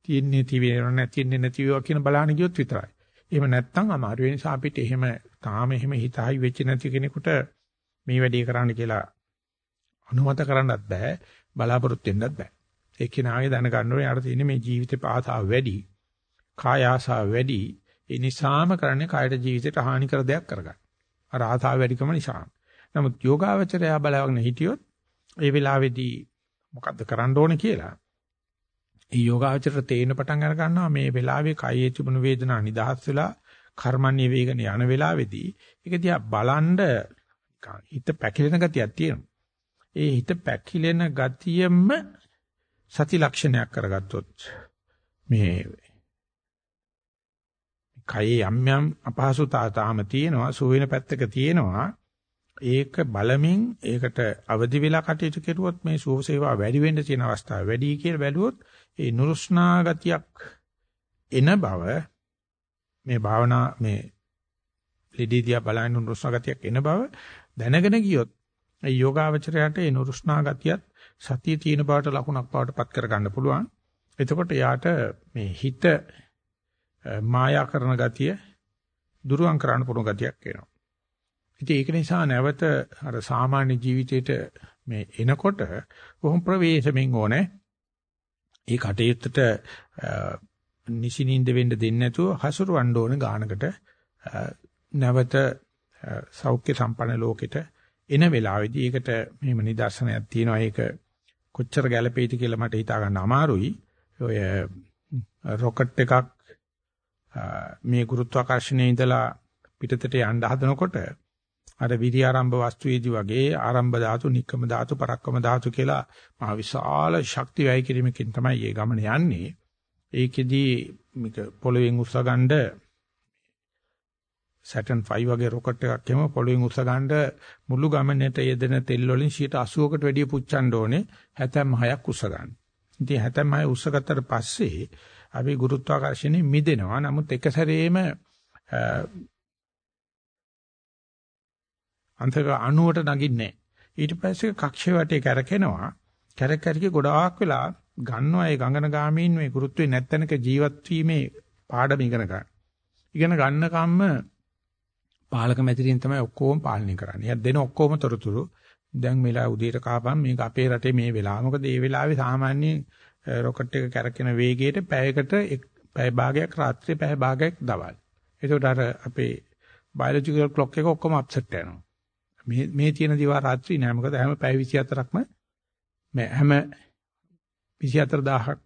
තියන්නේ තිබෙනව නැතින්නේ නැතිව කියන බලාන ගියොත් විතරයි. එහෙම නැත්නම් අමාරු වෙන නිසා අපිට එහෙම තාම එහෙම හිතයි වෙච්ච නැති කෙනෙකුට මේ වැඩේ කරන්න කියලා අනුමත කරන්නත් බෑ බලාපොරොත්තු වෙන්නත් බෑ. ඒ කෙනාගේ දැනගන්න ඕනේ යාට තියෙන මේ ජීවිතේ පාසාව වැඩි, කාය ආසාව වැඩි. ඒ නිසාම කරන්නේ කායට ජීවිතයට හානි කර දෙයක් කරගන්න. අර ආසාව වැඩිකම නිසා. නමුත් යෝගාවචරය බලවගෙන හිටියොත් ඒ වෙලාවේදී මොකද්ද කරන්න ඕනේ කියලා ඒ යෝගාචර තේින පටන් අර ගන්නවා මේ වෙලාවේ කයේ තිබුණු වේදනා නිදහස් වෙලා කර්මන්නේ වේගන යන වෙලාවේදී ඒක දිහා බලන්ඩ හිත පැකිලෙන ගතියක් තියෙනවා. ඒ හිත පැකිලෙන ගතියෙම සති ලක්ෂණයක් කරගත්තොත් මේ කයේ යම් යම් අපහසුතා තාම තියෙනවා සුවින පැත්තක තියෙනවා ඒක බලමින් ඒකට අවදි වෙලා කටයුතු කෙරුවොත් මේ සුව සේවා වැඩි වෙන්න තියෙන අවස්ථාව වැඩි කියලා බැලුවොත් ඒ නුරුස්නා ගතියක් එන බව මේ භාවනා මේ ලෙඩිදියා බලන නුරුස්නා ගතියක් එන බව දැනගෙන ගියොත් ඒ යෝගාවචරයට ඒ නුරුස්නා ගතියත් සතිය තියෙන බවට ලකුණක් බවට පත් කර ගන්න පුළුවන්. එතකොට යාට මේ හිත මායා කරන ගතිය දුරුවන් කරන්න පුළුවන් ගතියක් එනවා. ඉතින් ඒක නිසා නැවත අර සාමාන්‍ය ජීවිතේට මේ එනකොට කොහොම ප්‍රවේශමෙන් ඕනේ. ඒ කටයුත්තට නිසිනින්ද වෙන්න දෙන්නේ නැතුව හසුරවන්න ඕන ගානකට නැවත සෞඛ්‍ය සම්පන්න ලෝකෙට එන වෙලාවේදී ඒකට මෙහෙම නිදර්ශනයක් තියෙනවා ඒක කොච්චර ගැළපෙයිද කියලා මට හිතා ගන්න අමාරුයි. ඔය රොකට් එකක් මේ ගුරුත්වාකර්ෂණයේ ඉඳලා පිටතට යන්න හදනකොට අර විරි ආරම්භ වස්තුවේදී වගේ ආරම්භ ධාතු, නික්කම ධාතු, පරක්කම ධාතු කියලා මහ විශාල ශක්ති වැය කිරීමකින් තමයි මේ ගමන යන්නේ. ඒකෙදී මේක පොළවෙන් උස්සගන්න Saturn 5 වගේ රොකට් එකක් එම පොළවෙන් උස්සගන්න මුළු ගමනට යෙදෙන තෙල් වලින් 80කට වැඩිය පුච්චන්න ඕනේ 76ක් උස්සගන්න. ඉතින් 76 උස්සගත්තට පස්සේ අපි ගුරුත්වාකර්ෂණය මිදෙනවා. නමුත් එක සැරේම අන්තක 90ට නගින්නේ ඊට පස්සේ කක්ෂය වටේ කැරකෙනවා. කැරක කැරකි ගොඩාක් වෙලා ගන්නවා ඒ ගංගන ගාමීන් මේ ගුරුත්වේ නැත්තනක ජීවත් වීමේ පාඩම ඉගෙන ගන්න. ඉගෙන ගන්න කම්ම පාලක මැදිරියෙන් තමයි ඔක්කොම පාලනය කරන්නේ. එයා දෙන ඔක්කොම තොරතුරු දැන් මෙලා උදේට කාපම් මේක අපේ රටේ මේ වෙලාව. මොකද මේ වෙලාවේ සාමාන්‍ය රොකට් එක කැරකෙන වේගයට පැයකට පැය භාගයක් රාත්‍රියේ පැය භාගයක් දවල්. ඒකට අර අපේ බයොලොජිකල් ක්ලොක් එක ඔක්කොම අප්සෙට් වෙනවා. මේ මේ තියෙන දිවා රාත්‍රී නෑ මොකද හැම පැය 24ක්ම මේ හැම 24000ක්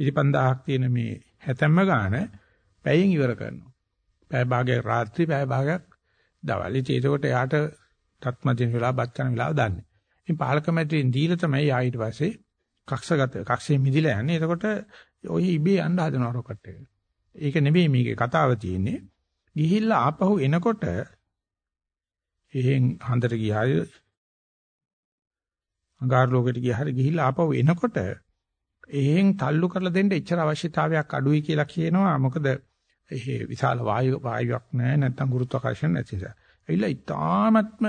25000ක් තියෙන මේ හැතැම්ම ගාන පැයෙන් ඉවර කරනවා. පැය භාගයක් රාත්‍රී පැය භාගයක් දවල්. ඉතින් ඒකට එයාට තත්මදින වෙලා බච්චන වෙලාව දන්නේ. ඉතින් පාලක මැදින් දීලා තමයි ආ ඊට පස්සේ කක්ෂගත කක්ෂේ මිදිලා යන්නේ. එතකොට ඔය ඉබේ යන්න හදනවා රොකට් එක. ඒක නෙවෙයි මේකේ කතාව තියෙන්නේ. ගිහිල්ලා ආපහු එනකොට එහෙන් හන්දට ගියාය අඟාර ලෝකෙට ගියාට ගිහිල්ලා ආපහු එනකොට එහෙන් තල්ලු කරලා දෙන්න එච්චර අවශ්‍යතාවයක් අඩුයි කියලා කියනවා මොකද එහෙ විශාල වායු වායුවක් නැහැ නැත්නම් ගුරුත්වාකර්ෂණ නැති නිසා. ඇවිල්ලා ඊටාත්ම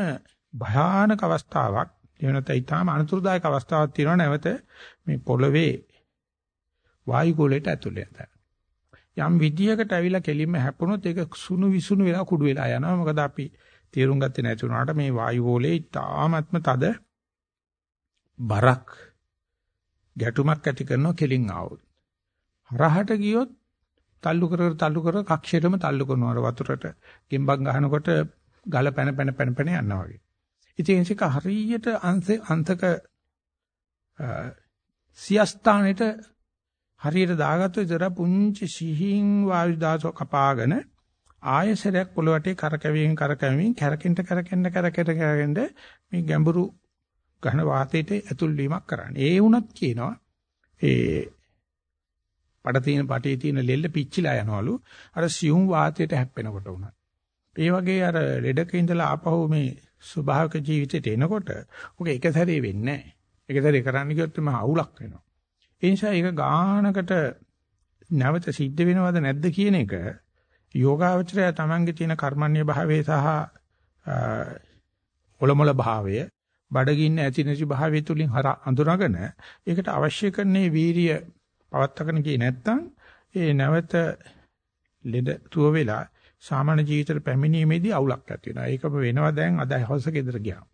භයානක අවස්ථාවක් එහෙම නැත්නම් ඊටාම අනතුරුදායක අවස්ථාවක් තියෙනවා නැවත මේ පොළවේ වායු ගෝලයට ඇතුළේ යන. යම් විදියකට ඇවිල්ලා කෙලින්ම හැප්පුණොත් ඒක සුණු විසුණු වෙලා කුඩු වෙලා යනවා. මොකද අපි තේරුම් ගත්තේ නැති වුණාට මේ වායු ගෝලයේ ඊටාත්ම තද බරක් ගැටුමක් ඇති කරන කෙලින් ආවොත්. හරහට ගියොත් තල්ලු කර කර තල්ලු කර කක්ෂයටම තල්ලු කරනවා අර වතුරට ගෙම්බක් ගහනකොට ගල පැන පැන පැන පැන යනවා වගේ. ඉතින් ඒක හරියට අංශ අන්තක සියස්ථානෙට හරියට දාගත්තොත් ඉතර පුංචි සිහින් වායු දාසෝ කපාගෙන ආයසරයක් පොළොවටේ කරකැවීම කරකැවීම කැරකෙන්න කැරකෙන්න කැරකෙන්න කැරකෙන්න මේ ගැඹුරු ඝන වාතයට ඇතුල් වීමක් කරන්නේ. ඒ වුණත් කියනවා ඒ පඩ තියෙන පටේ තියෙන ලෙල්ල පිච්චිලා යනවලු අර සියුම් වාතයට හැප්පෙනකොට උනත්. ඒ වගේ අර ලෙඩක ඉඳලා ආපහු මේ ස්වභාවික ජීවිතයට එනකොට ඔක එක සැරේ වෙන්නේ නැහැ. එක සැරේ කරන්න ගියොත් මහ අවුලක් වෙනවා. ඒ නිසා ඒක ගානකට නැවත සිද්ධ වෙනවද නැද්ද කියන එක යෝගාවචරය තමන්ගේ තියෙන කර්මන්‍ය භාවයේ සහ ඔලොමල භාවය බඩගින්න ඇති නැති භාවය තුලින් හර අඳුනගෙන ඒකට අවශ්‍ය කරන්නේ වීරිය පවත්තගෙන ගියේ නැත්නම් ඒ නැවත ලෙඩ තුව වෙලා සාමාන්‍ය ජීවිතේට පැමිණීමේදී අවුලක් ඇති වෙනවා. ඒකම වෙනවා දැන් අද හවස ගෙදර ගියාම.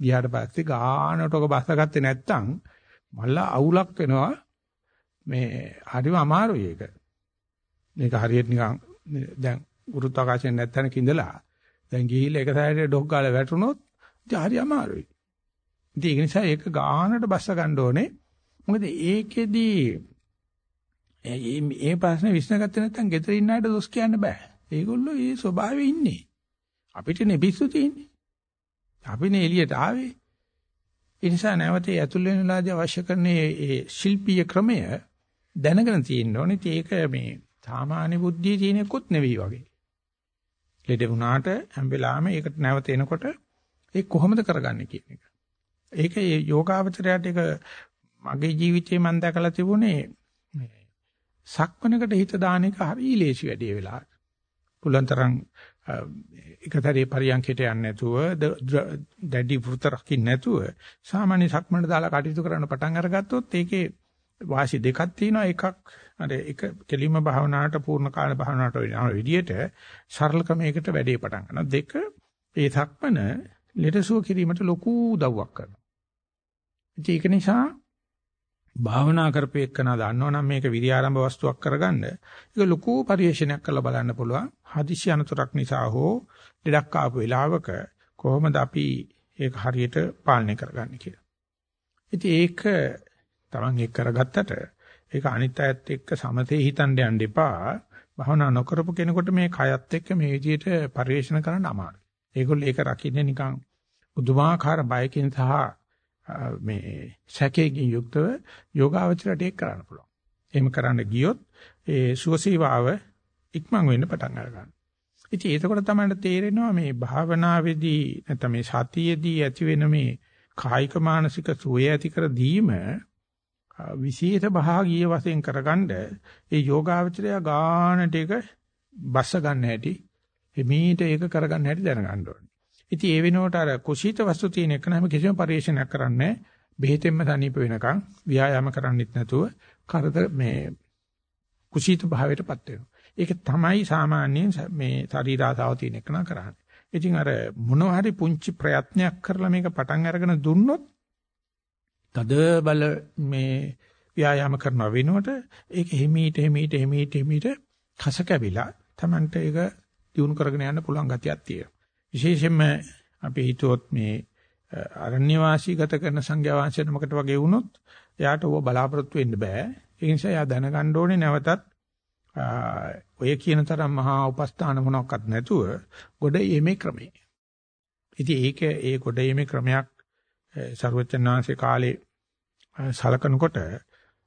ගියාට පස්සේ ගානට ඔක බස්සගත්තේ නැත්නම් මල්ලා අවුලක් වෙනවා. මේ හරිම අමාරුයි ඒක. මේක හරියට නිකන් දැන් ගුරුත්වාකර්ෂණ නැත්තනක ඉඳලා දැන් ගිහිල්ලා එක සැරේට ඩොක් ගාලා වැටුනොත් ඉතින් හරි අමාරුයි. ඉතින් ඒක නිසා ඒක ගානට බස්ස ගන්න ඕනේ. මොකද ඒකෙදී මේ මේ ප්‍රශ්නේ විශ්නගත්තේ නැත්නම් ගෙදර ඉන්න අයට දොස් කියන්න බෑ. ඒගොල්ලෝ ඒ ස්වභාවයේ ඉන්නේ. අපිට නෙපිස්සු තියෙන්නේ. අපිනේ එළියට ආවේ. ඒ නිසා නැවත ඇතුල් වෙනලාදී අවශ්‍ය කරන මේ ශිල්පීය ක්‍රමය දැනගෙන තියෙන්න ඕනේ. ඒක මේ සාමාන්‍ය බුද්ධිය තියෙනකුත් නෙවෙයි වගේ. ලෙඩ වුණාට හැම වෙලාවෙම ඒකට නැවත එනකොට ඒක කොහොමද කරගන්නේ කියන එක. ඒක යෝගාවචරයට ඒක මගේ ජීවිතේ මම දැකලා තිබුණේ සක්මනකට හිත දාන එක හරි ලේසි වැඩි වෙලාවට. පුලන්තරම් එකතරේ පරියන්කයට යන්නේ නැතුව දැඩි වෘත රකින්න නැතුව සාමාන්‍ය සක්මනට දාලා කටයුතු කරන්න පටන් අරගත්තොත් ඒකේ වාසි දෙකක් තියෙනවා. එකක් අර එක කෙලිම භාවනාවට පූර්ණ කාල භාවනාවට වෙන විදියට සරල ක්‍රමයකට වැඩේ පටන් ගන්නවා. දෙක ඒ සක්මන ලෙඩසුව කිරීමට ලොකු උදව්වක් කරනවා. ඒක නිසා භාවනා කරපේකන දන්නවනම් මේක විරියාරම්භ වස්තුවක් කරගන්න ඒක ලොකු පරිශ්‍රණයක් කරලා බලන්න පුළුවන්. හදිසි අනතුරක් නිසා හෝ ලෙඩක් ආපු වෙලාවක කොහොමද අපි ඒක හරියට පාලනය කරගන්නේ කියලා. ඉතින් ඒක Taman එක් කරගත්තට ඒක අනිත් අයත් එක්ක සමතේ හිතන්න යන්න එපා. භාවනා නොකරපු කෙනෙකුට මේ කයත් එක්ක මේ විදිහට පරිශන කරන්න අමාරුයි. ඒගොල්ලෝ ඒක රකින්නේ නිකන් බුදුමාකාර බයකින් සහ මේ සැකයෙන් යුක්තව යෝගාවචරයට ඒක කරන්න පුළුවන්. එහෙම කරන්න ගියොත් ඒ සුවසීවාව ඉක්මන් වෙන්න පටන් ගන්නවා. ඉතින් එතකොට තමයි තේරෙනවා මේ භාවනාවේදී නැත්නම් මේ සතියේදී ඇති වෙන මේ කායික මානසික සුවය ඇති කර දීම විශේෂ භාගීය වශයෙන් කරගන්න ඒ යෝගාවචරය ගානට එක බස්ස ගන්න හැටි එමීට ඒක කරගන්න හැටි දැනගන්න ඕනේ. ඉතින් ඒ වෙනුවට අර කුසීත වස්තු තියෙන එක නම් කිසිම පරිශනාවක් කරන්නේ බෙහෙතෙන්ම තනීප වෙනකන් ව්‍යායාම කරන්නෙත් නැතුව කරද මේ කුසීත භාවයටපත් වෙනවා. ඒක තමයි සාමාන්‍යයෙන් මේ ශරීර ආසාව තියෙන එක නා කරන්නේ. ඉතින් අර මොනවා හරි පුංචි ප්‍රයත්නයක් කරලා මේක පටන් අරගෙන දුන්නොත් තද බල මේ ව්‍යායාම කරන වෙනුවට ඒක හිමීට හිමීට හිමීට හිමීට කස කැවිලා Tamanට ඒක දියුණු කරගෙන යන්න පුළුවන් ගතියක් තියෙනවා. විශේෂයෙන්ම අපි හිතුවොත් මේ අරණ්‍ය වාසී ගත කරන සංඝයා වහන්සේ නමකට වගේ වුණොත් එයාට ඕව බලාපොරොත්තු වෙන්න බෑ. ඒ නිසා එයා දැනගන්න ඕනේ නැවතත් ඔය කියන තරම් මහා උපස්ථාන මොනක්වත් නැතුව ගොඩ යීමේ ක්‍රමය. ඉතින් ඒක ඒ ගොඩ යීමේ ක්‍රමයක් ਸਰවචන්නාංශේ කාලේ සලකනකොට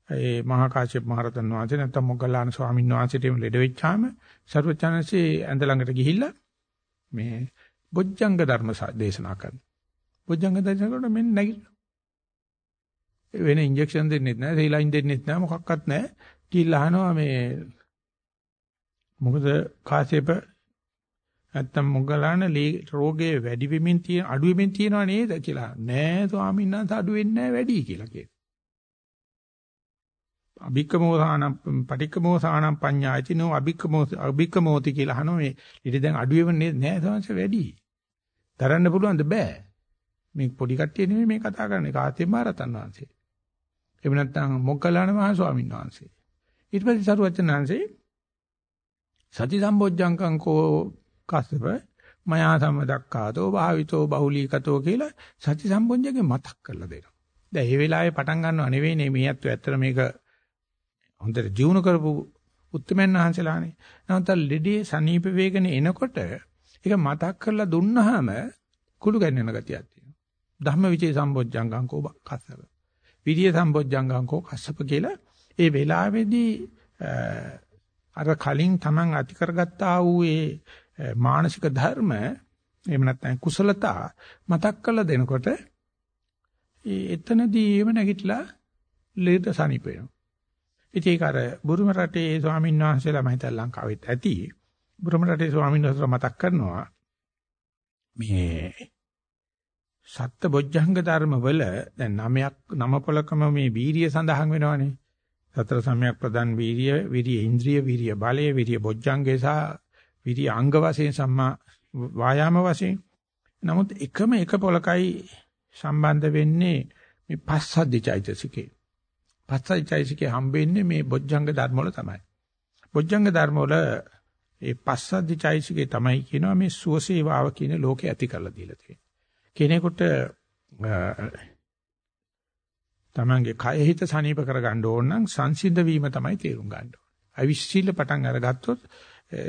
ඒ මහා කාශ්‍යප මහ රහතන් වහන්සේ නැත්නම් මොග්ගල්ලාන ස්වාමීන් වහන්සේට ලෙඩ වෙච්චාම ਸਰවචන්නාංශේ ඇඳ ළඟට ගිහිල්ලා මේ බොජ්ජංග ධර්ම දේශනා කරනවා. බොජ්ජංග දේශනා කරනකොට මෙන්න නැගිටිනවා. වෙන ඉන්ජෙක්ෂන් දෙන්නෙත් නැහැ, සීලයින් දෙන්නෙත් නැහැ, මොකක්වත් නැහැ. කිල්ල අහනවා මේ මොකද කාශ්‍යප නැත්තම් මොග්ගලාන රෝගේ වැඩි වෙමින් තියෙන අඩු වෙමින් තියෙනව නේද කියලා. නෑ ස්වාමීන් වහන්සේ අඩු වෙන්නේ නෑ වැඩි කියලා කියනවා. අභික්කමෝසානම් පටික්කමෝසානම් පඤ්ඤායති නෝ අභික්කමෝ අභික්කමෝති කියලා අහනවා මේ ඊට දැන් අඩු වෙන්නේ නෑ ස්වාමීන් වැඩි. දරන්න පුළුවන්ද බෑ. මේ පොඩි කට්ටිය නෙමෙයි මේ කතා කරන්නේ කාතිය මහරතන් වහන්සේ. එහෙම නැත්නම් මොග්ගලාන මහ ස්වාමීන් වහන්සේ. ඊට පස්සේ සරුවචන වහන්සේ සති සම්බොජ්ජංකං කෝ කස්සප මයා සම්මදක්කාතෝ භාවිතෝ බහුලීකතෝ කියලා සති සම්බොජ්ජගේ මතක් කරලා දෙනවා. දැන් මේ වෙලාවේ පටන් ගන්නව නෙවෙයිනේ මේ අත්ව ඇත්තට මේක හොඳට ජීවුන කරපු උත්තරමන් වහන්සේලානේ. නමුත් ලෙඩේ සනීප වේගන එනකොට ඒක මතක් කරලා දුන්නාම කුළු ගැන්වෙන ගතියක් තියෙනවා. ධම්මවිචේ සම්බොජ්ජංගංකෝ කස්සප. විරිය සම්බොජ්ජංගංකෝ කස්සප කියලා ඒ වෙලාවේදී අර කලින් Taman අති කරගත්තා වූ ඒ මානසික ධර්ම එහෙම නැත්නම් කුසලතා මතක් කරලා දෙනකොට ඒ එතනදීම නැගිටලා ලේද සනීප වෙනවා. ඉතින් ඒක අර බුරුම රටේ ස්වාමීන් වහන්සේලා මම හිතා ලංකාවෙත් ඇති. බුරුම රටේ ස්වාමීන් වහන්සේලා මතක් කරනවා මේ සත්ත බොජ්ජංග ධර්ම වල දැන් නමයක් නම පොලකම මේ වීරිය සඳහන් වෙනවනේ. සතර සම්‍යක් ප්‍රදන් වීරිය, වීරිය ඉන්ද්‍රිය, වීරිය බලය, වීරිය බොජ්ජංගේ සහ වීරිය අංග වශයෙන් සම්මා වායාම වශයෙන්. නමුත් එකම එක පොලකයි සම්බන්ධ වෙන්නේ මේ පස්සද්ධි චෛතසිකේ. පස්සද්ධි චෛතසිකේ හම්බෙන්නේ මේ බොජ්ජංග ධර්ම වල තමයි. බොජ්ජංග ධර්ම වල ඒ පස්සද්ධි චෛතසිකේ තමයි කියනවා මේ සුවසේවාව කියන ලෝකේ ඇති කරලා දීලා තියෙන්නේ. කෙනෙකුට තමන්ගේ කය හිත සනීප කරගන්න ඕන නම් සංසිද්ධ වීම තමයි තේරුම් ගන්න ඕනේ. අවිශ්චිල පටන් අරගත්තොත්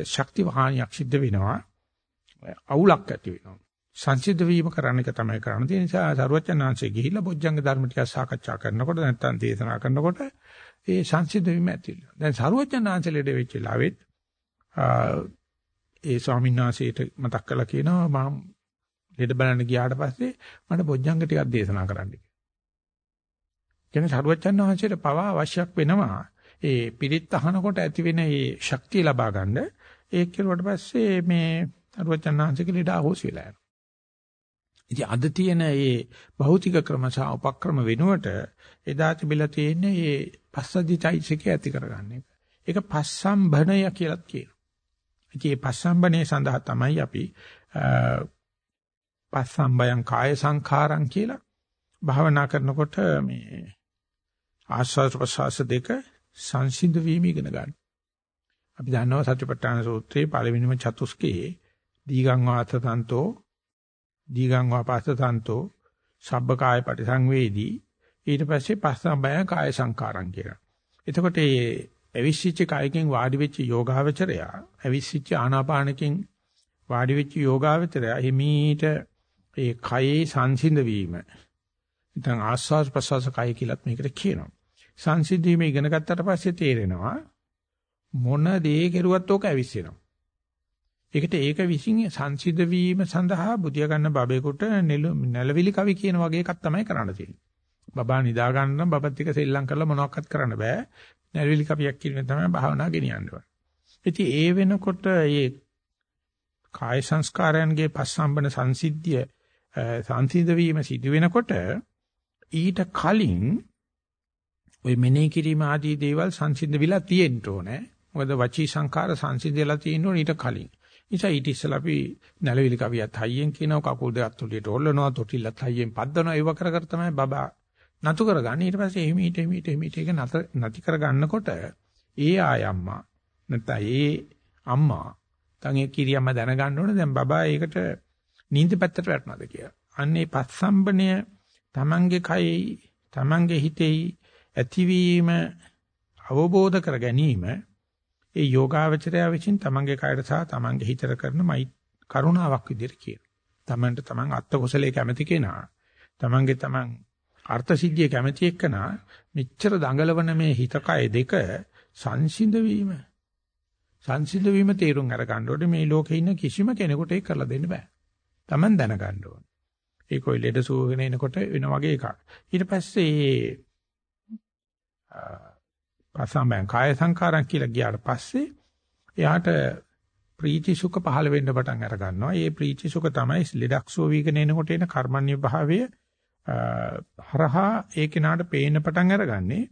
ශක්ති වහානියක් සිද්ධ වෙනවා. අවුලක් ඇති වෙනවා. සංසිද්ධ වීම කරන්න එක තමයි කරන්නේ. ඒ නිසා සරුවචනාංශයේ ගිහිල්ලා බොජ්ජංග ධර්ම ටික සාකච්ඡා කරනකොට නැත්නම් දේශනා කරනකොට ඒ සංසිද්ධ වීම ඇති වෙනවා. දැන් සරුවචනාංශ ලෙඩ වෙච්ච ලාවෙත් ඒ ස්වාමීන් වහන්සේට මතක් කරලා කියනවා මම ලෙඩ බලන්න ගියාට පස්සේ මට බොජ්ජංග ටිකක් දේශනා කරන්න කියලා. කියන්නේ සරුවචන් වහන්සේට පවා අවශ්‍යක් වෙනවා ඒ පිරිත් අහනකොට ඇති වෙන ඒ ශක්තිය ලබා ගන්න. ඒක කෙරුවට පස්සේ මේ සරුවචන් වහන්සේගේ ලෙඩ අහෝස් වෙලා යනවා. ඉතින් අද තියෙන මේ භෞතික ක්‍රම සහ උපක්‍රම වෙනුවට එදා තිබිලා තියෙන මේ පස්සද්ධි චෛසිකය ඇති කරගන්න එක. ඒක පස්සම්බණය කියලාත් කියනවා. ඉතින් මේ පස්සම්බණය සඳහා තමයි අපි පස්සම්බයං කාය සංඛාරං කියලා භාවනා කරනකොට මේ ආස්වාද ප්‍රසවාස දෙක සංසිඳ වීම ඉගෙන ගන්න. අපි දන්නවා සත්‍යපට්ඨාන සූත්‍රයේ පළවෙනිම චතුස්කයේ දීගං වාතතන්තෝ දීගං වාපස්සතන්තෝ සබ්බකාය පටිසංවේදී ඊට පස්සේ පස්සම්බය කාය සංකාරං කියලා. එතකොට මේ අවිශ්චිච්ච කායකින් වාඩි වෙච්ච යෝගාවචරය අවිශ්චිච්ච ආනාපානකින් වාඩි වෙච්ච යෝගාවචරය හිමීට ඒ කයේ සංසිඳ වීම නැත්නම් ආස්වාද ප්‍රසවාස කය කියලාත් මේකට කියනවා. සංසිඳීම ඉගෙන ගත්තට පස්සේ තේරෙනවා මොන දේ කෙරුවත් ඕක ඇවිස්සෙනවා. ඒකට ඒක විසින් සංසිඳ වීම සඳහා බුදියා ගන්න බබේකට නැලවිලි කවි කියන වගේ එකක් තමයි කරන්න තියෙන්නේ. බබා නිදා ගන්න නම් බබත් එක්ක සෙල්ලම් කරලා මොනවක්වත් කරන්න බෑ. නැලවිලි කවියක් කියන තමයි භාවනා ගෙනියන්න ඕනේ. ඉතින් ඒ වෙනකොට මේ කාය සංස්කාරයන්ගේ පස්සම්බන සංසිද්ධිය සංසිඳ වීම සිදු වෙනකොට ඊට කලින් ওই මෙනෙහි කිරීම ආදී දේවල් සංසිඳ විලා තියෙන්න ඕනේ. මොකද වචී සංකාර සංසිඳලා තියෙන්න ඕනේ ඊට කලින්. නිසා ඊට ඉස්සෙල්ලා අපි නැලවිලි කවියත් හයියෙන් කියනවා කකුල් දෙකත් තුලියට ඔල්ලනවා තොටිල්ලත් හයියෙන් පද්දනවා ඒව කර කර තමයි බබා නතු කරගන්නේ. ඊට පස්සේ එහිමීට එහිමීට එහිමීට ඒක නැති කරගන්නකොට ඒ ආයම්මා නැත්නම් ඒ අම්මා තන් ඒ කිරියම්ම දැනගන්න ඕනේ දැන් බබා ඒකට නිින්ද පැත්තට වැටෙනවද කියලා. අන්නේ පස්සම්බණය තමන්ගේ කයෙහි තමන්ගේ හිතෙහි ඇතිවීම අවබෝධ කර ගැනීම ඒ යෝගාවචරය විසින් තමන්ගේ කයට සහ තමන්ගේ හිතට කරන මයි කරුණාවක් විදිහට කියන. තමන්ට තමන් අත්ත කුසලයේ කැමති කෙනා තමන්ගේ තමන් අර්ථ සිද්ධිය කැමති එක්කනා මෙච්චර දඟලවන මේ හිත කය දෙක සංසිඳ වීම සංසිඳ වීම තේරුම් අරගන්න ඕනේ මේ ලෝකේ ඉන්න කිසිම කෙනෙකුට ඒක කරලා දෙන්න බෑ. තමන් දැනගන්න ඕනේ. ඒක ඔය ලෙඩ සුවගෙන එනකොට වෙන වගේ එකක්. ඊට පස්සේ පසම්බයන් කාය සංකාරම් කියලා ගියාට පස්සේ එයාට ප්‍රීති සුඛ පහළ වෙන්න පටන් අර ගන්නවා. ඒ ප්‍රීති සුඛ තමයි ලෙඩක් සුව වීගෙන එනකොට එන කර්මන්‍ය භාවය හරහා ඒ කෙනාට පේන්න පටන් අරගන්නේ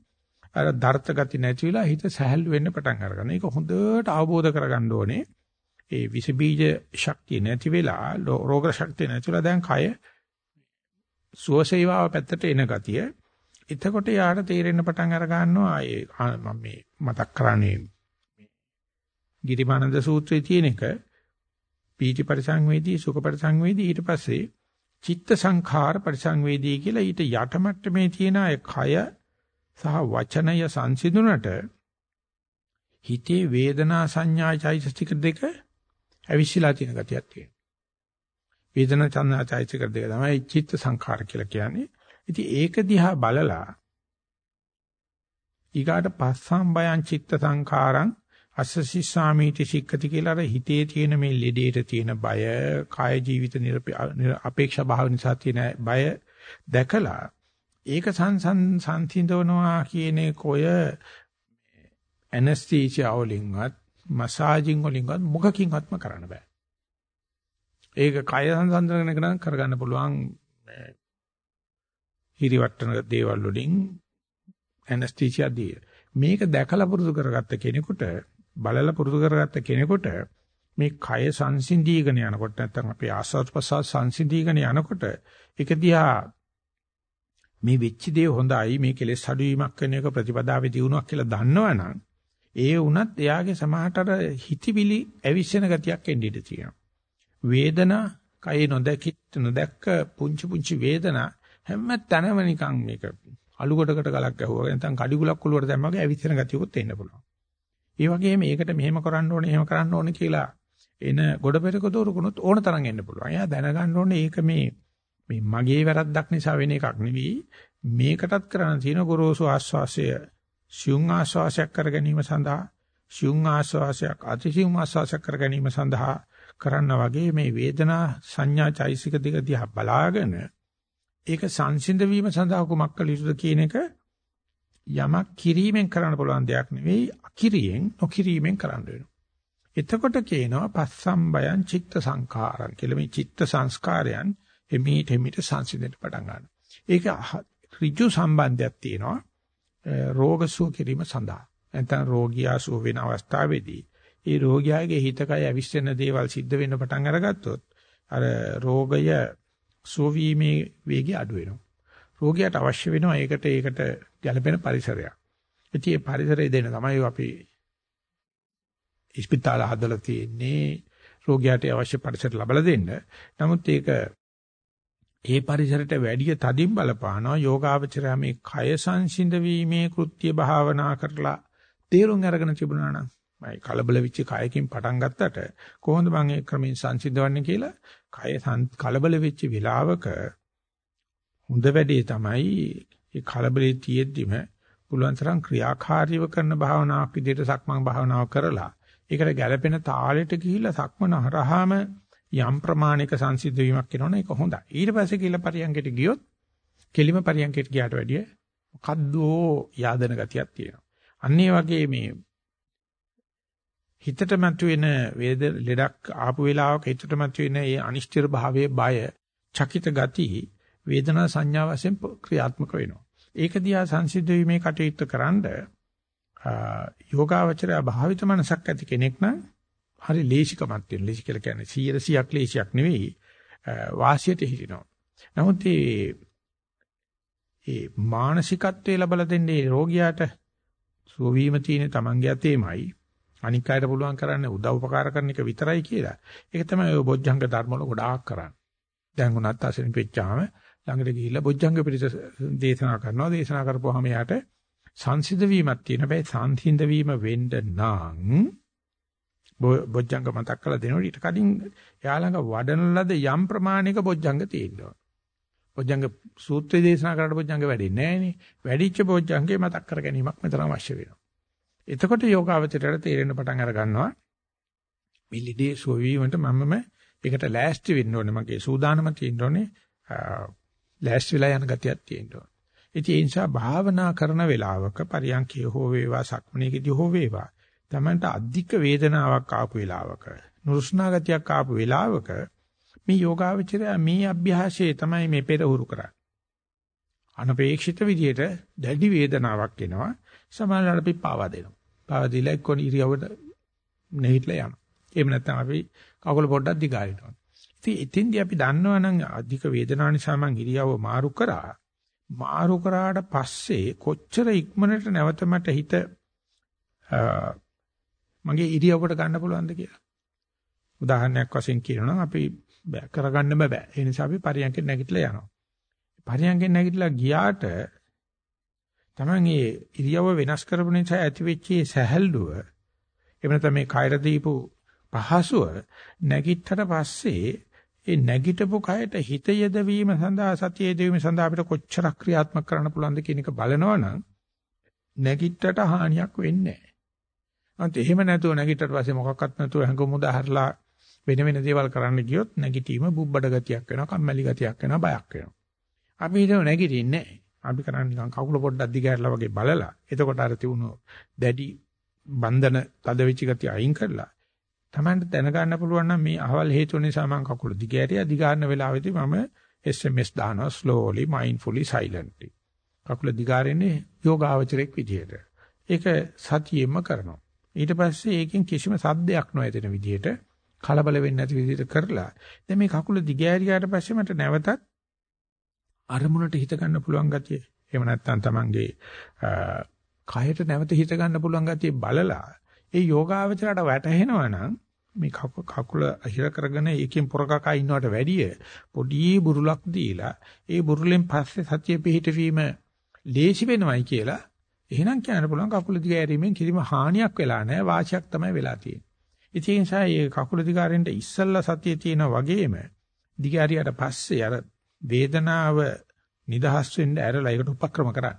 අර දර්ථ ගති නැති වෙලා හිත සැහැල්ලු වෙන්න පටන් අරගන්න. ඒක හොඳට අවබෝධ කරගන්න ඕනේ. ඒ විස බීජ ශක්තිය නැති වෙලා රෝග ශක්තිය නැති වෙලා දැන් කය සුවසේවාව පැත්තට එන ගතිය එතකොට යාට තේරෙන්න පටන් අර ගන්නවා ඒ මම මේ මතක් කරන්නේ ගිරිමානන්ද සූත්‍රයේ තියෙන එක පීති පරිසංවේදී සුඛ පරිසංවේදී ඊට පස්සේ චිත්ත සංඛාර පරිසංවේදී කියලා ඊට යට මට්ටමේ තියෙන ඒ කය සහ වචනය සංසිඳුනට හිතේ වේදනා සංඥා චෛතසික දෙක ඇවිස්සලා තියෙන ගතියක් තියෙනවා. වේදනා සංඥා චෛතසික දෙක තමයි චිත්ත සංඛාර කියලා කියන්නේ. ඉතින් ඒක දිහා බලලා ඊගාට පස්සම් බයං චිත්ත සංඛාරං අස්සසිස්සාමීති සික්කති කියලා අර හිතේ තියෙන මේ ලෙඩේට තියෙන බය, කාය ජීවිත අපේක්ෂා භාව නිසා තියෙන බය දැකලා ඒක සංසන් සංසිඳවනවා කියන කොය ඇනස්තීසියා වලින්වත් මසාජින් වලින්වත් මොකකින්වත්ම කරන්න බෑ. ඒක කය සංසන්දනය කරන කරගන්න පුළුවන් හිරිවට්ටන දේවල් වලින් ඇනස්තීසියා දී. මේක දැකලා පුරුදු කරගත්ත කෙනෙකුට බලලා පුරුදු කරගත්ත කෙනෙකුට මේ කය සංසිඳීගෙන යනකොට නැත්නම් අපේ ආස්වාද ප්‍රසආස සංසිඳීගෙන යනකොට ඒක දිහා මේ වෙච්ච දේ හොඳයි මේ කෙලෙස් අඩුවීමක් වෙන එක ප්‍රතිපදාවේ දිනුවක් කියලා දන්නවනම් ඒ වුණත් එයාගේ සමහරට හිතවිලි ඇවිස්සෙන ගතියක් එන්න ඉඩ තියෙනවා. වේදනා කය නොදැකිට නොදැක්ක පුංචි පුංචි වේදනා හැම තැනම නිකන් මේක අලු කොටකට ගලක් ඇහුවා නැත්නම් කඩිගුලක් ඔලුවට දැම්මම ඇවිස්සෙන ගතියකුත් එන්න පුළුවන්. ඒ වගේම මේකට මෙහෙම කරන්න ඕනේ, එහෙම කරන්න ඕනේ කියලා එන ගොඩ පෙරක දෝරුකුණුත් ඕන තරම් එන්න පුළුවන්. එයා දැනගන්න ඕනේ ඒක මේ මේ මගේ වැරද්දක් නිසා වෙන එකක් නෙවෙයි. මේකටත් කරන්න තියෙන ගොරෝසු ආස්වාසය, සියුම් ආස්වාසයක් කර ගැනීම සඳහා, සියුම් ආස්වාසයක් අතිසියුම් ආස්වාසයක් කර ගැනීම සඳහා කරන්න වගේ මේ වේදනා සංඥා චෛසික දෙක දිහා බලාගෙන ඒක සංසිඳ වීම සඳහා කුමක් කළ යුතුද කියන එක යමක් කිරීමෙන් කරන්න පුළුවන් දෙයක් නෙවෙයි අකිරියෙන් නොකිරීමෙන් කරන්න වෙනවා. එතකොට කියනවා පස්සම් බයං චිත්ත සංඛාරං කියලා මේ චිත්ත සංස්කාරයන් එමෙහිට එමෙහිට සංසිඳෙන්න පටන් ගන්නවා. ඒක ඍජු සම්බන්ධයක් තියෙනවා රෝග සුව කිරීම සඳහා. නැත්නම් රෝගියා සුව වෙන අවස්ථාවේදී ඒ රෝගියාගේ හිතකය අවිස්සෙන දේවල් සිද්ධ වෙන්න පටන් අරගත්තොත් අර රෝගය සුව වීමේ වේගය අඩු වෙනවා. රෝගියාට අවශ්‍ය වෙනවා ඒකට ඒකට ගැළපෙන පරිසරයක්. ඉතින් මේ පරිසරය දෙන්න තමයි අපි ඉස්පිතාල හදලා තියෙන්නේ රෝගියාට අවශ්‍ය පරිසර ලබා දෙන්න. නමුත් ඒක ඒ පරිසරයට වැඩි තදින් බලපානවා යෝගාවචරය මේ කය සංසිඳ වීමේ කෘත්‍ය භාවනා කරලා තේරුම් අරගෙන තිබුණා නම් මයි කලබල වෙච්ච කයකින් පටන් ගත්තට කොහොමද මම ඒ ක්‍රමෙන් සංසිඳවන්නේ කියලා කය කලබල වෙච්ච වෙලාවක හොඳ වැඩේ තමයි ඒ කලබලේ තියෙද්දිම පුළුවන් තරම් ක්‍රියාකාරීව කරන භාවනාවක් විදිහට සක්මන් භාවනාව කරලා ඒකට ගැළපෙන තාලෙට ගිහිල්ලා සක්මන හරහාම යම් ප්‍රමාණික සංසිද්ධ වීමක් වෙනවනේ ඒක හොඳයි. ඊට පස්සේ කියලා පරියන්කයට ගියොත් කෙලිම පරියන්කයට ගියාට වැඩිය මොකද්දෝ yaadena ගතියක් තියෙනවා. අන්න වගේ මේ හිතට මතුවෙන වේද ලෙඩක් ආපු වෙලාවක හිතට මතුවෙන ඒ අනිශ්චිත භාවයේ බය, චකිත ගති වේදනා සංඥා වශයෙන් ක්‍රියාත්මක වෙනවා. ඒක දිහා සංසිද්ධ වීමේ කටයුත්ත කරන්ඩ යෝගාවචරය භාවිත මනසක් ඇති කෙනෙක් නම් හරි ලේසිකමක් තියෙන. ලේසි කියලා කියන්නේ 100ක් ලේසියක් නෙවෙයි වාසියට හිටිනවා. නමුත් මේ ඒ මානසිකත්වයේ ලබලා දෙන්නේ රෝගියාට සුවවීම තියෙන තමන්ගේ අතේමයි අනික් අයට පුළුවන් කරන්නේ උදව් උපකාර කරන එක විතරයි කියලා. ඒක තමයි ඔය බොජ්ජංග ධර්ම වල ගොඩාක් කරන්නේ. දැන් උනත් අසෙන් පිටචාම ළඟට ගිහිල්ලා බොජ්ජංග පිරිස දේශනා කරනවා. දේශනා කරපුවාම යාට සංසිඳ වීමක් තියෙන බෑ. සංසිඳ වීම වෙන්න නම් බොජ්ජංග මතක් කරලා දෙනකොට ඊට කලින් යා ළඟ වඩන ලද යම් ප්‍රමාණික බොජ්ජංග තියෙනවා. බොජ්ජංග සූත්‍රය දේශනා කරලා බොජ්ජංග වැඩින්නේ නැහනේ. වැඩිච්ච බොජ්ජංගේ මතක් කර ගැනීමක් මෙතන අවශ්‍ය වෙනවා. එතකොට යෝගාවචරයට තේරෙන්න පටන් අර ගන්නවා. මේ ලිඩේ සුවවීමට මමම ඒකට ලෑස්ති වෙන්න ඕනේ. මගේ සූදානම තියෙන්න ඕනේ. ලෑස්ති වෙලා යන ගතියක් තියෙන්න ඕනේ. ඉතින් ඒ නිසා භාවනා කරන වෙලාවක පරියන්කේ හෝ වේවා සක්මණේකදී හෝ වේවා තමන්ට අධික වේදනාවක් ආපු වෙලාවක නුරුස්නා ගතියක් ආපු වෙලාවක මේ යෝගාවචරය මේ අභ්‍යාසයේ තමයි මේ පෙරහුරු කරන්නේ. අනපේක්ෂිත විදියට දැඩි වේදනාවක් එනවා. සමහරවිට අපි පාවා දෙනවා. පාවා දීලා එක්ක ඉරියව්වට නැහිట్లా යනවා. එහෙම නැත්නම් අපි කකුල පොඩ්ඩක් දිගාරිනවා. ඉතින් එතින්දී අපි දන්නවනම් අධික වේදනාව නිසා මං ඉරියව්ව මාරු කරා. මාරු කරාට පස්සේ කොච්චර ඉක්මනට නැවත මට හිත මගේ ඉරියව්වට ගන්න පුළුවන්ද කියලා. උදාහරණයක් වශයෙන් කියනවා අපි කරගන්න බෑ. ඒ නිසා අපි පරියන්කෙන් නැගිටලා යනවා. පරියන්කෙන් නැගිටලා ගියාට Taman ඒ ඉරියව්ව වෙනස් කරපු නිසා ඇති වෙච්ච සැහැල්ලුව එහෙම නැත්නම් මේ කයර දීපු පහසුව නැගිට්ටට පස්සේ ඒ නැගිටපු කයට හිත යදවීම සඳහා සතිය යදවීම සඳහා අපිට කොච්චර ක්‍රියාත්මක කරන්න පුළුවන්ද කියන එක බලනවනම් නැගිට්ටට හානියක් වෙන්නේ නැහැ. අන්ත එහෙම නැතුව නැගිට්ටට පස්සේ මොකක්වත් නැතුව හැඟුම් උදාහරලා වෙන වෙන දේවල් කරන්න ගියොත් නැගිටීම බුබ්බඩ ගතියක් වෙනවා, කම්මැලි ගතියක් වෙනවා, බයක් වෙනවා. අපි හිතව නැගිටින්නේ නැහැ. අපි කරන්නේ නිකන් කකුල පොඩ්ඩක් දිගහැරලා වගේ බලලා එතකොට අර තිබුණු දැඩි බන්ධන තද වෙච්ච ගතිය අයින් කරලා Tamanට දැනගන්න පුළුවන් නම් මේ අහවල් හේතු නිසා මම කකුල දිගහැරියා දිගාරන වෙලාවෙදී මම SMS දානවා slowly mindfully silently. කකුල දිගාරෙන්නේ යෝගාවචරයක් විදියට. ඒක සතියෙම කරනවා. ඊට පස්සේ ඒකෙන් කිසිම සද්දයක් නොඇතෙන විදියට කලබල වෙන්නේ නැති විදියට කරලා දැන් මේ කකුල දිගෑරියාට පස්සේ මට නැවතත් අරමුණට හිත ගන්න පුළුවන් ගතිය. එහෙම නැත්නම් තමන්ගේ කයට නැවත හිත ගන්න පුළුවන් ගතිය බලලා ඒ යෝගාවචරයට වැටහෙනවා නම් මේ කකුල අහිර කරගෙන ඒකෙන් පොරකකා ඉන්නවට වැඩිය පොඩි බුරුලක් දීලා ඒ බුරුලෙන් පස්සේ සතිය පිහිටවීම ලේසි වෙනවයි කියලා එහෙනම් කියන්න පුළුවන් කකුල දිග ඇරීමෙන් කිසිම හානියක් වෙලා නැහැ වාසියක් තමයි වෙලා තියෙන්නේ. ඉතින් ඒ නිසා මේ කකුල දිග අරින්න ඉස්සල්ලා සතිය තියෙන වගේම දිග ඇරියට පස්සේ අර වේදනාව නිදහස් වෙන්න ඇරලා ඒකට උපක්‍රම කරන්න.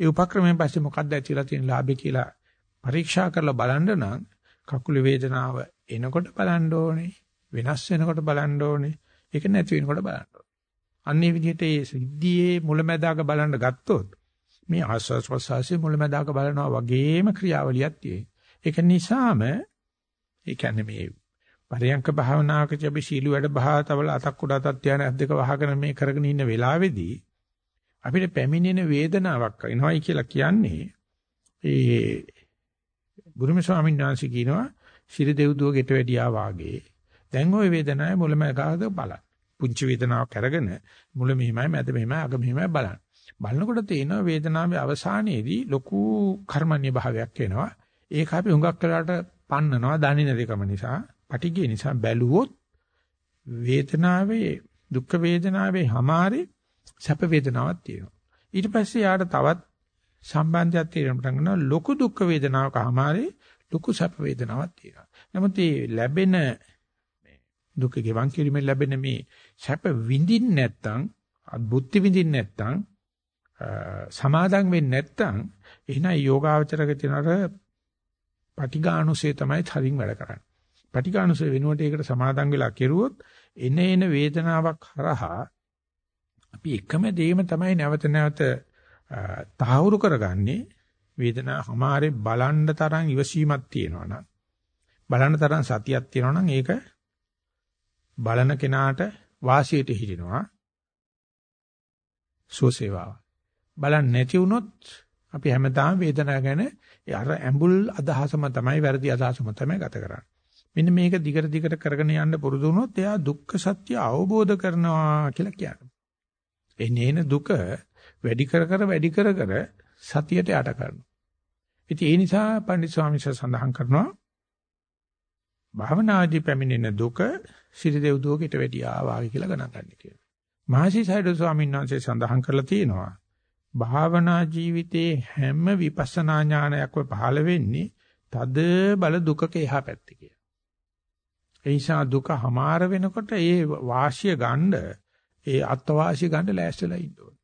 ඒ උපක්‍රමයෙන් පස්සේ මොකක්ද ඇතිලා තියෙන ලාභේ කියලා පරීක්ෂා කරලා බලන්න නම් කකුල වේදනාව එනකොට බලන්න ඕනේ. වෙනස් වෙනකොට බලන්න ඕනේ. ඒක නැති වෙනකොට බලන්න ඕනේ. අන්නේ විදිහට ඒ සිද්ධියේ මුලැමැදාක බලන්න ගත්තොත් මේ ආස්වාස් ප්‍රසවාසයේ මුලැමැදාක බලනවා වගේම ක්‍රියාවලියක් තියෙයි. ඒක නිසාම ඒ කියන්නේ මේ පරයන්ක භාවනාවකදී අපි සීල වැඩ භාවතවල අතක් උඩ අතක් ධානය අත් දෙක වහගෙන මේ කරගෙන ඉන්න වෙලාවේදී අපිට පැමිණෙන වේදනාවක් එනවයි කියලා කියන්නේ ඒ බුරුම ස්වාමීන් වහන්සේ කියනවා ශිර දෙව්දුව ගෙට වැඩියා වාගේ. දැන් ওই වේදනාවේ මුලම ගාද බලන්න. පුංචි වේදනාවක් අරගෙන මුල මෙහිමයි මැද මෙහිමයි අග මෙහිමයි බලන්න. බලනකොට තේනවා වේදනාවේ අවසානයේදී ලොකු කර්මන්‍ය භාවයක් එනවා. ඒක අපි හුඟක් කරලාට පන්නනවා දන්නේ නැතිකම නිසා. පටිගය නිසා බැලුවොත් වේදනාවේ දුක් වේදනාවේ හැමාරේ සැප වේදනාවක් තියෙනවා. ඊට පස්සේ යාට තවත් සම්බන්ධයක් තියෙන පටන් ගන්නවා ලොකු දුක් වේදනාවක හැමාරේ ලොකු සැප වේදනාවක් තියෙනවා. නමුත් මේ ලැබෙන මේ දුක ගෙවන් කිරීමෙන් ලැබෙන මේ සැප විඳින්න නැත්තම් අద్භුත විඳින්න නැත්තම් සමාදම් වෙන්නේ නැත්තම් එහෙනම් යෝගාවචරක තියෙන අර පටිඝානුසය තමයි තරින් වැඩ කරන්නේ. පටිඝානුසය වෙනුවට ඒකට සමාදම් වෙලා කෙරුවොත් එන එන වේදනාවක් හරහා අපි එකම දෙයම තමයි නැවත නැවත තහවුරු කරගන්නේ වේදනාව හැමාරේ බලන්න තරම් ඉවසීමක් තියෙනවා නම්. බලන්න තරම් සතියක් තියෙනවා නම් ඒක බලන කෙනාට වාසියට හිටිනවා සුවසේවාව. බලන්න නැති වුණොත් අපි හැමදාම වේදනාව ගැන අර ඇඹුල් අදහසම තමයි වැරදි අදහසම තමයි ගත කරන්නේ. මෙන්න මේක දිගට දිගට කරගෙන යන්න පුරුදු වුණොත් එයා දුක්ඛ සත්‍ය අවබෝධ කරනවා කියලා කියනවා. එනේන දුක වැඩි කර කර වැඩි කර කර සතියට යට කරනවා. ඉතින් ඒ නිසා පණ්ඩිත ස්වාමීන් වහන්සේ සඳහන් කරනවා භාවනාදී පැමිණෙන දුක සිරිදෙව් දුවකට වැඩි ආවායි කියලා ගණන් ගන්න කියලා. මහසි සයිඩ් ස්වාමීන් වහන්සේ සඳහන් කරලා තියෙනවා භාවනා ජීවිතේ හැම විපස්සනා ඥානයක්ම පහළ වෙන්නේ තද බල දුකක එහා පැත්තේ කියලා. ඒ නිසා දුක හමාර වෙනකොට ඒ වාසිය ගන්න ඒ අත්වාසිය ගන්න ලෑස්තිලා ඉන්න ඕනේ.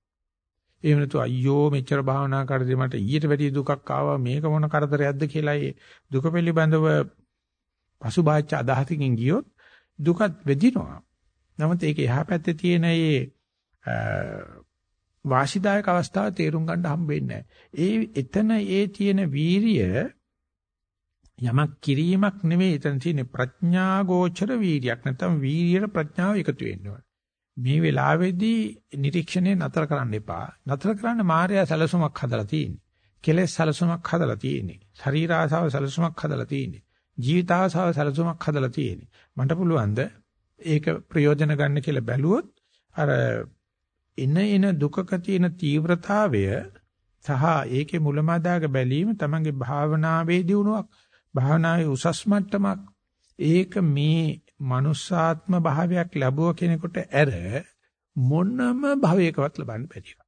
එහෙම නැතු අයියෝ මෙච්චර භාවනා කරද්දී මට ඊට වැඩි දුකක් ආවා මේක මොන කරදරයක්ද කියලා ඒ දුක පිළිබඳව පසුබාච්ච අදහසකින් ගියොත් දුකත් වෙදිනවා. නමුත් ඒක එහා පැත්තේ තියෙන ඒ වාසිදායක අවස්ථාව තේරුම් ගන්න හම්බෙන්නේ ඒ එතන ඒ තියෙන වීරිය යමක් කිරීමක් නෙවෙයි එතන තියෙන්නේ ප්‍රඥා ගෝචර වීර්යයක් නැත්නම් වීර්යයට ප්‍රඥාව එකතු වෙන්න මේ වෙලාවේදී නිරීක්ෂණය නතර කරන්න එපා. නතර කරන්න මායя සැලසුමක් හදලා තියෙන්නේ. කෙලෙස් සැලසුමක් හදලා තියෙන්නේ. ශරීර ආසාව සැලසුමක් හදලා තියෙන්නේ. ජීවිත ආසාව සැලසුමක් හදලා තියෙන්නේ. මට පුළුවන් ද ඒක ප්‍රයෝජන ගන්න කියලා බැලුවොත් අර එන එන දුකක තියෙන තීව්‍රතාවය සහ ඒකේ මුලමදාග බැලීම තමන්ගේ භාවනාවේ දියුණුවක් භාවනාවේ උසස් මට්ටමක් ඒක මේ මනුස්සාත්ම භාවයක් ලැබුව කෙනෙකුට ඇර මොනම භවයකවත් ලබන්න බැරි එකක්.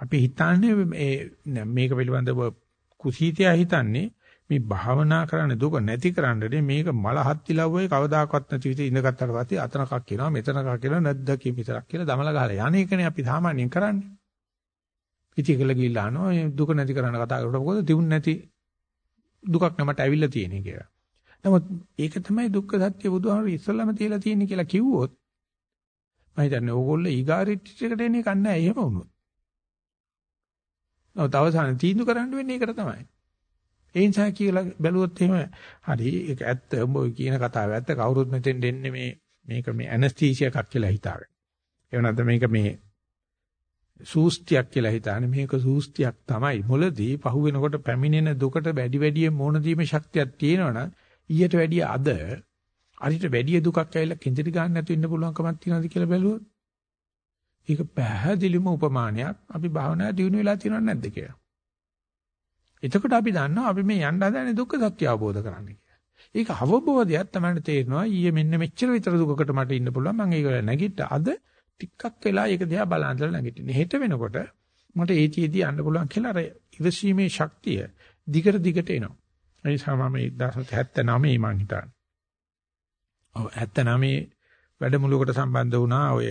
අපි හිතන්නේ මේ මේක පිළිබඳව කුසීතයා හිතන්නේ මේ භාවනා කරන්නේ දුක නැති කරන්නනේ මේක මලහත් ඉලව්වේ කවදාකවත් නැති විදිහට ඉඳගත්තට පස්සේ අතනකක් කියනවා මෙතනකක් කියනවා නැද්ද කී විතරක් කියලා දමල ගහලා යන්නේ කනේ අපි සාමාන්‍යයෙන් කරන්නේ. ඉතින් ඒකල ගිහිල්ලා අහනවා දුක නැති කරන්න කතා කරලා මොකද තිබුණ නැති දුකක් නමට ඇවිල්ලා තියෙන්නේ කියලා. නමුත් ඒක තමයි දුක්ඛ සත්‍ය බුදුහාමර ඉස්සල්ලාම තියලා තියෙන්නේ කියලා කිව්වොත් මම හිතන්නේ ඕගොල්ලෝ ඊගාරිට්ටිකට එන්නේ කන්නේ එහෙම වුණොත්. නමුත් අවසානයේ තීන්දුව කරන්න වෙන්නේ ඒකට තමයි. ඒ නිසා කියලා බැලුවොත් එහෙම හරි ඒක ඇත්ත උඹ කියන කතාව ඇත්ත කවුරුත් මෙතෙන් දෙන්නේ මේ මේක මේ ඇනස්තීසියා එකක් කියලා හිතාගෙන. ඒ වුණාද මේක මේ සූස්තියක් කියලා හිතානේ මේක සූස්තියක් තමයි. මුලදී පහු වෙනකොට පැමිණෙන දුකට වැඩි වැඩියෙන් මොන දීමේ ශක්තියක් තියෙනවනම් ඊට වැඩිය අද අරිට වැඩිය දුකක් ඇවිල්ලා කිඳිරි ගන්න නැතුව ඉන්න පුළුවන්කමක් තියනවාද කියලා බැලුවොත් ඒක පැහැදිලිම උපමානයක් අපි භාවනා දිනු වෙලා තියෙනවද නැද්ද කියලා. එතකොට අපි දන්නවා අපි මේ යන්න හදන්නේ දුක්ඛ සත්‍ය අවබෝධ කරන්න කියලා. ඒක අවබෝධයක් තමයි තේරෙනවා ඊයේ මෙන්න මෙච්චර විතර දුකකට මට ඉන්න පුළුවන් මම ඒක නැගිට අද ටිකක් වෙලා ඒක දිහා බලන්දලා නැගිටින්නේ. හෙට වෙනකොට මට ඒතිෙදී යන්න පුළුවන් කියලා අර ඉවසීමේ ශක්තිය දිගට දිගට එනවා. ඒ නිසා මම 1979 මං හිතන්නේ. ඔව් 79 වැඩමුළුවකට සම්බන්ධ වුණා ඔය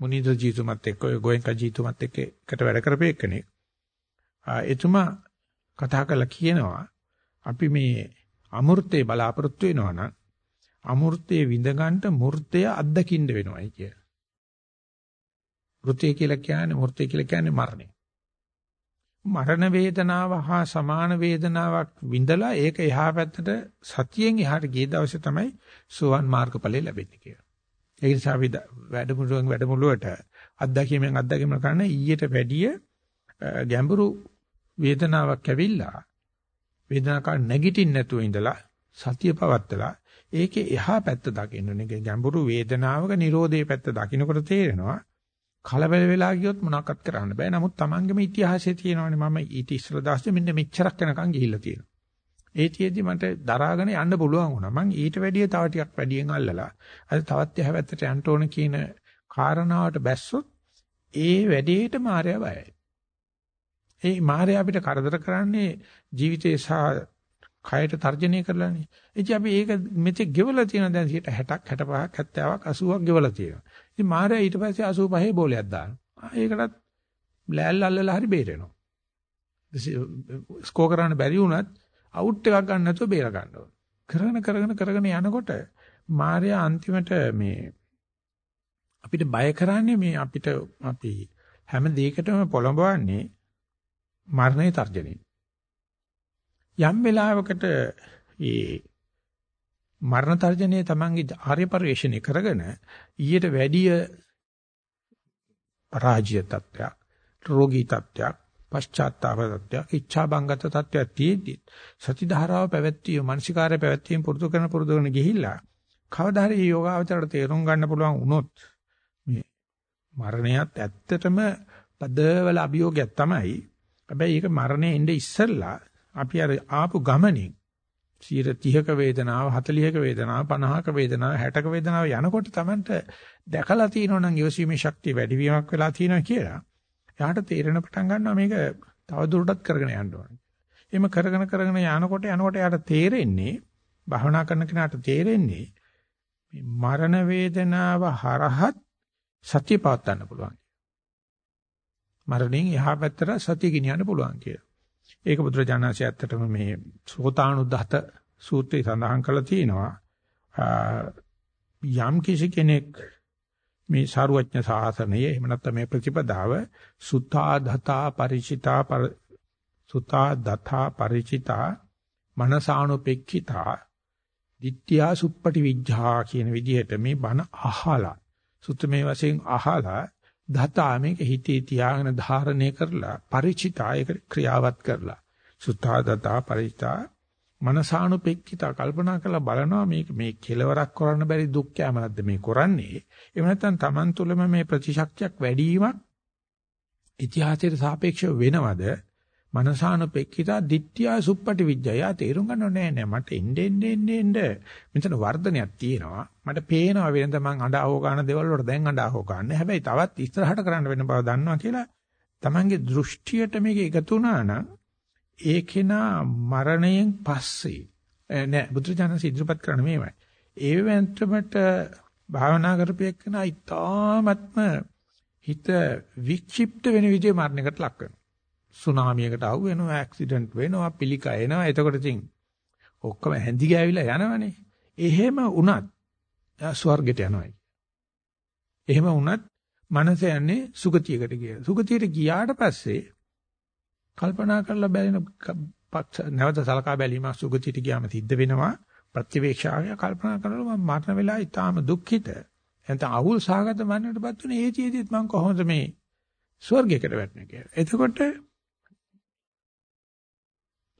මුනිද ජීතුමත් එක්ක ඔය ගෝයන්ක ජීතුමත් එක්ක එකට වැඩ කරපේකනේ. එතුමා කතා කරලා කියනවා අපි මේ අමෘතේ බලාපොරොත්තු වෙනවා නම් අමෘතේ විඳගන්න මූර්තය අත්දකින්න වෙනවයි කිය. මෘතය කියලා කියන්නේ මූර්තය කියලා කියන්නේ මරණය. මරණ වේදනාව හා සමාන වේදනාවක් විඳලා ඒක එහා පැත්තට සතියෙන් එහාට ගිය දවසේ තමයි සෝවන් මාර්ගඵලය ලැබෙන්නේ කියලා. ඒ නිසා අපි වැඩමුළුවෙන් වැඩමුළුවට අත්දැකීමෙන් අත්දැකීම කරන ඊට වැඩිය ගැඹුරු වේදනාවක් ඇවිල්ලා වේදනාවක් නැගිටින්න නැතුව ඉඳලා සතිය පවත්තලා ඒකේ එහා පැත්ත දකින්න ඕනේ. ගැඹුරු වේදනාවක Nirodhe පැත්ත දකින්නකොට තේරෙනවා කලබල වෙලා ගියොත් මොනවක්වත් කරන්න බෑ. නමුත් Tamangeme ඉතිහාසයේ තියෙනවානේ මම ඊට ඉස්සර දවසේ මෙන්න මෙච්චරක් යනකම් ගිහිල්ලා තියෙනවා. ඒතියෙදි මට දරාගෙන යන්න පුළුවන් වුණා. මං ඊට වැඩිය තව ටිකක් වැඩියෙන් අල්ලලා අද තවත් එහා පැත්තට යන්න ඕන කියන කාරණාවට බැස්සොත් ඒ වැඩේට මායя බයයි. ඒ මායя අපිට කරදර කරන්නේ ජීවිතේ සහ කයට තර්ජනය කරලානේ. ඉතින් අපි ඒක මෙතෙක් ගෙවලා තියෙන දැන් 60ක් 65ක් 70ක් 80ක් ගෙවලා තියෙනවා. ඉතින් මායя ඊට පස්සේ 85 බෝලයක් දානවා. ඒකටත් ලෑල්ල අල්ලලා හරි බේරෙනවා. ස්කෝර් කරන්න බැරි වුණත් අවුට් එකක් ගන්න නැතුව බේර ගන්න ඕන. කරගෙන කරගෙන කරගෙන යනකොට මායя අන්තිමට මේ අපිට බය කරන්නේ මේ අපිට අපි හැම දෙයකටම පොළඹවන්නේ මරණය තර්ජනේ. යම් වෙලාවකට මේ මරණ තර්ජනයේ තමන්ගේ ආර්ය පරිශ්‍රණය කරගෙන ඊට වැඩිය පරාජය තත්ත්වයක්, රෝගී තත්ත්වයක්, පශ්චාත්තාප තත්ත්වයක්, ඉච්ඡා බංගත තත්ත්වයක් තියෙද්දි සති ධාරාව පැවැත්විය, මානසිකාරය පැවැත්වීම පුරුදු කරන පුරුදු කරන ගිහිල්ලා කවදා හරි යෝගාවචරයට තේරුම් ගන්න පුළුවන් වුණොත් මේ මරණයත් ඇත්තටම පදවල අභියෝගයක් තමයි. හැබැයි ඒක මරණය එnde ඉස්සෙල්ලා අපි අර ආපු ගමනින් 30ක වේදනාව 40ක වේදනාව 50ක වේදනාව 60ක වේදනාව යනකොට Tamanට දැකලා තියෙනවා නම් යොසීමේ ශක්තිය වැඩි වීමක් වෙලා තියෙනවා කියලා. එයාට තේරෙන පටන් ගන්නවා මේක තව දුරටත් කරගෙන යන්න ඕනේ. එහෙම කරගෙන කරගෙන යනකොට යනකොට එයාට තේරෙන්නේ භවනා කරන කෙනාට තේරෙන්නේ මේ මරණ වේදනාව හරහත් සතිය පවත් ගන්න පුළුවන්. මරණයෙන් එහා පැත්තට සතිය ගෙනියන්න පුළුවන් කියලා. ඒක බුදුරජාණන්සේ ඇත්තටම මේ සෝතානුද්දහත සූත්‍රයේ සඳහන් කරලා තියෙනවා. යම් කිසි කෙනෙක් මේ සාරුවඥ සාසනය එහෙම නැත්නම් මේ ප්‍රතිපදාව සුතා දතා ಪರಿචිතා සුතා දතා ಪರಿචිතා මනසානුපෙක්ඛිතා ditthiya suppati vijjha කියන විදිහට මේ බණ අහලා සුත්තමේ වශයෙන් අහලා දතා මේක හිතේ තියාගෙන ධාරණය කරලා ಪರಿචිතායක ක්‍රියාවත් කරලා. සුත්තා දතා ಪರಿචිතා මනසානුපෙක්කිතා කල්පනා කරලා බලනවා මේක මේ කෙලවරක් කරන්න බැරි දුක් කැමරද්ද මේ කරන්නේ. එහෙම නැත්නම් Taman තුලම මේ ප්‍රතිශක්තියක් වැඩි වීමක් ඉතිහාසයට සාපේක්ෂව වෙනවද? මනසානුපෙක්කිතා ditthiya suppati vijjaya තේරුම් ගන්නව නෑ නෑ. මට එන්නේ එන්නේ එන්නේ මෙතන වර්ධනයක් තියෙනවා. මට පේනවා වෙනද මං අඬ අහෝ ගන්න දේවල් වලට දැන් අඬ අහෝ ගන්න. හැබැයි තවත් ඉස්සරහට කරන්න වෙන බව දන්නවා කියලා Tamange දෘෂ්ටියට මේක එකතු වුණා නම් ඒ කෙනා මරණයෙන් පස්සේ නෑ බුදුචානන් ඉදිරිපත් කරන මේවයි. ඒ වෙන්ටමට භාවනා කරපේකන ඉතාමත්ම හිත වික්ෂිප්ත වෙන විදිහේ මරණයකට ලක් වෙනවා. සුනාමියකට අහු වෙනවා, ඇක්සිඩන්ට් වෙනවා, පිළිකා එනවා. එතකොට ඉතින් ඔක්කොම හැඳි ගෑවිලා යනවනේ. එහෙම වුණත් ස්වර්ගයට යනවායි. එහෙම වුණත් මනස යන්නේ සුගතියකට කියලා. සුගතියට ගියාට පස්සේ කල්පනා කරලා බැලෙන නැවත සලකා බැලීමක් සුගතියට ගියාම සිද්ධ වෙනවා. ප්‍රතිවේක්ෂාවය කල්පනා කරලා මම මරණ වෙලාව ඉතාම දුක්ඛිත. නැත්නම් අවුල් සාගත මරණයටපත් වුණේ ඒතිෙදිත් මම කොහොමද මේ ස්වර්ගයකට වැටෙන්නේ කියලා. එතකොට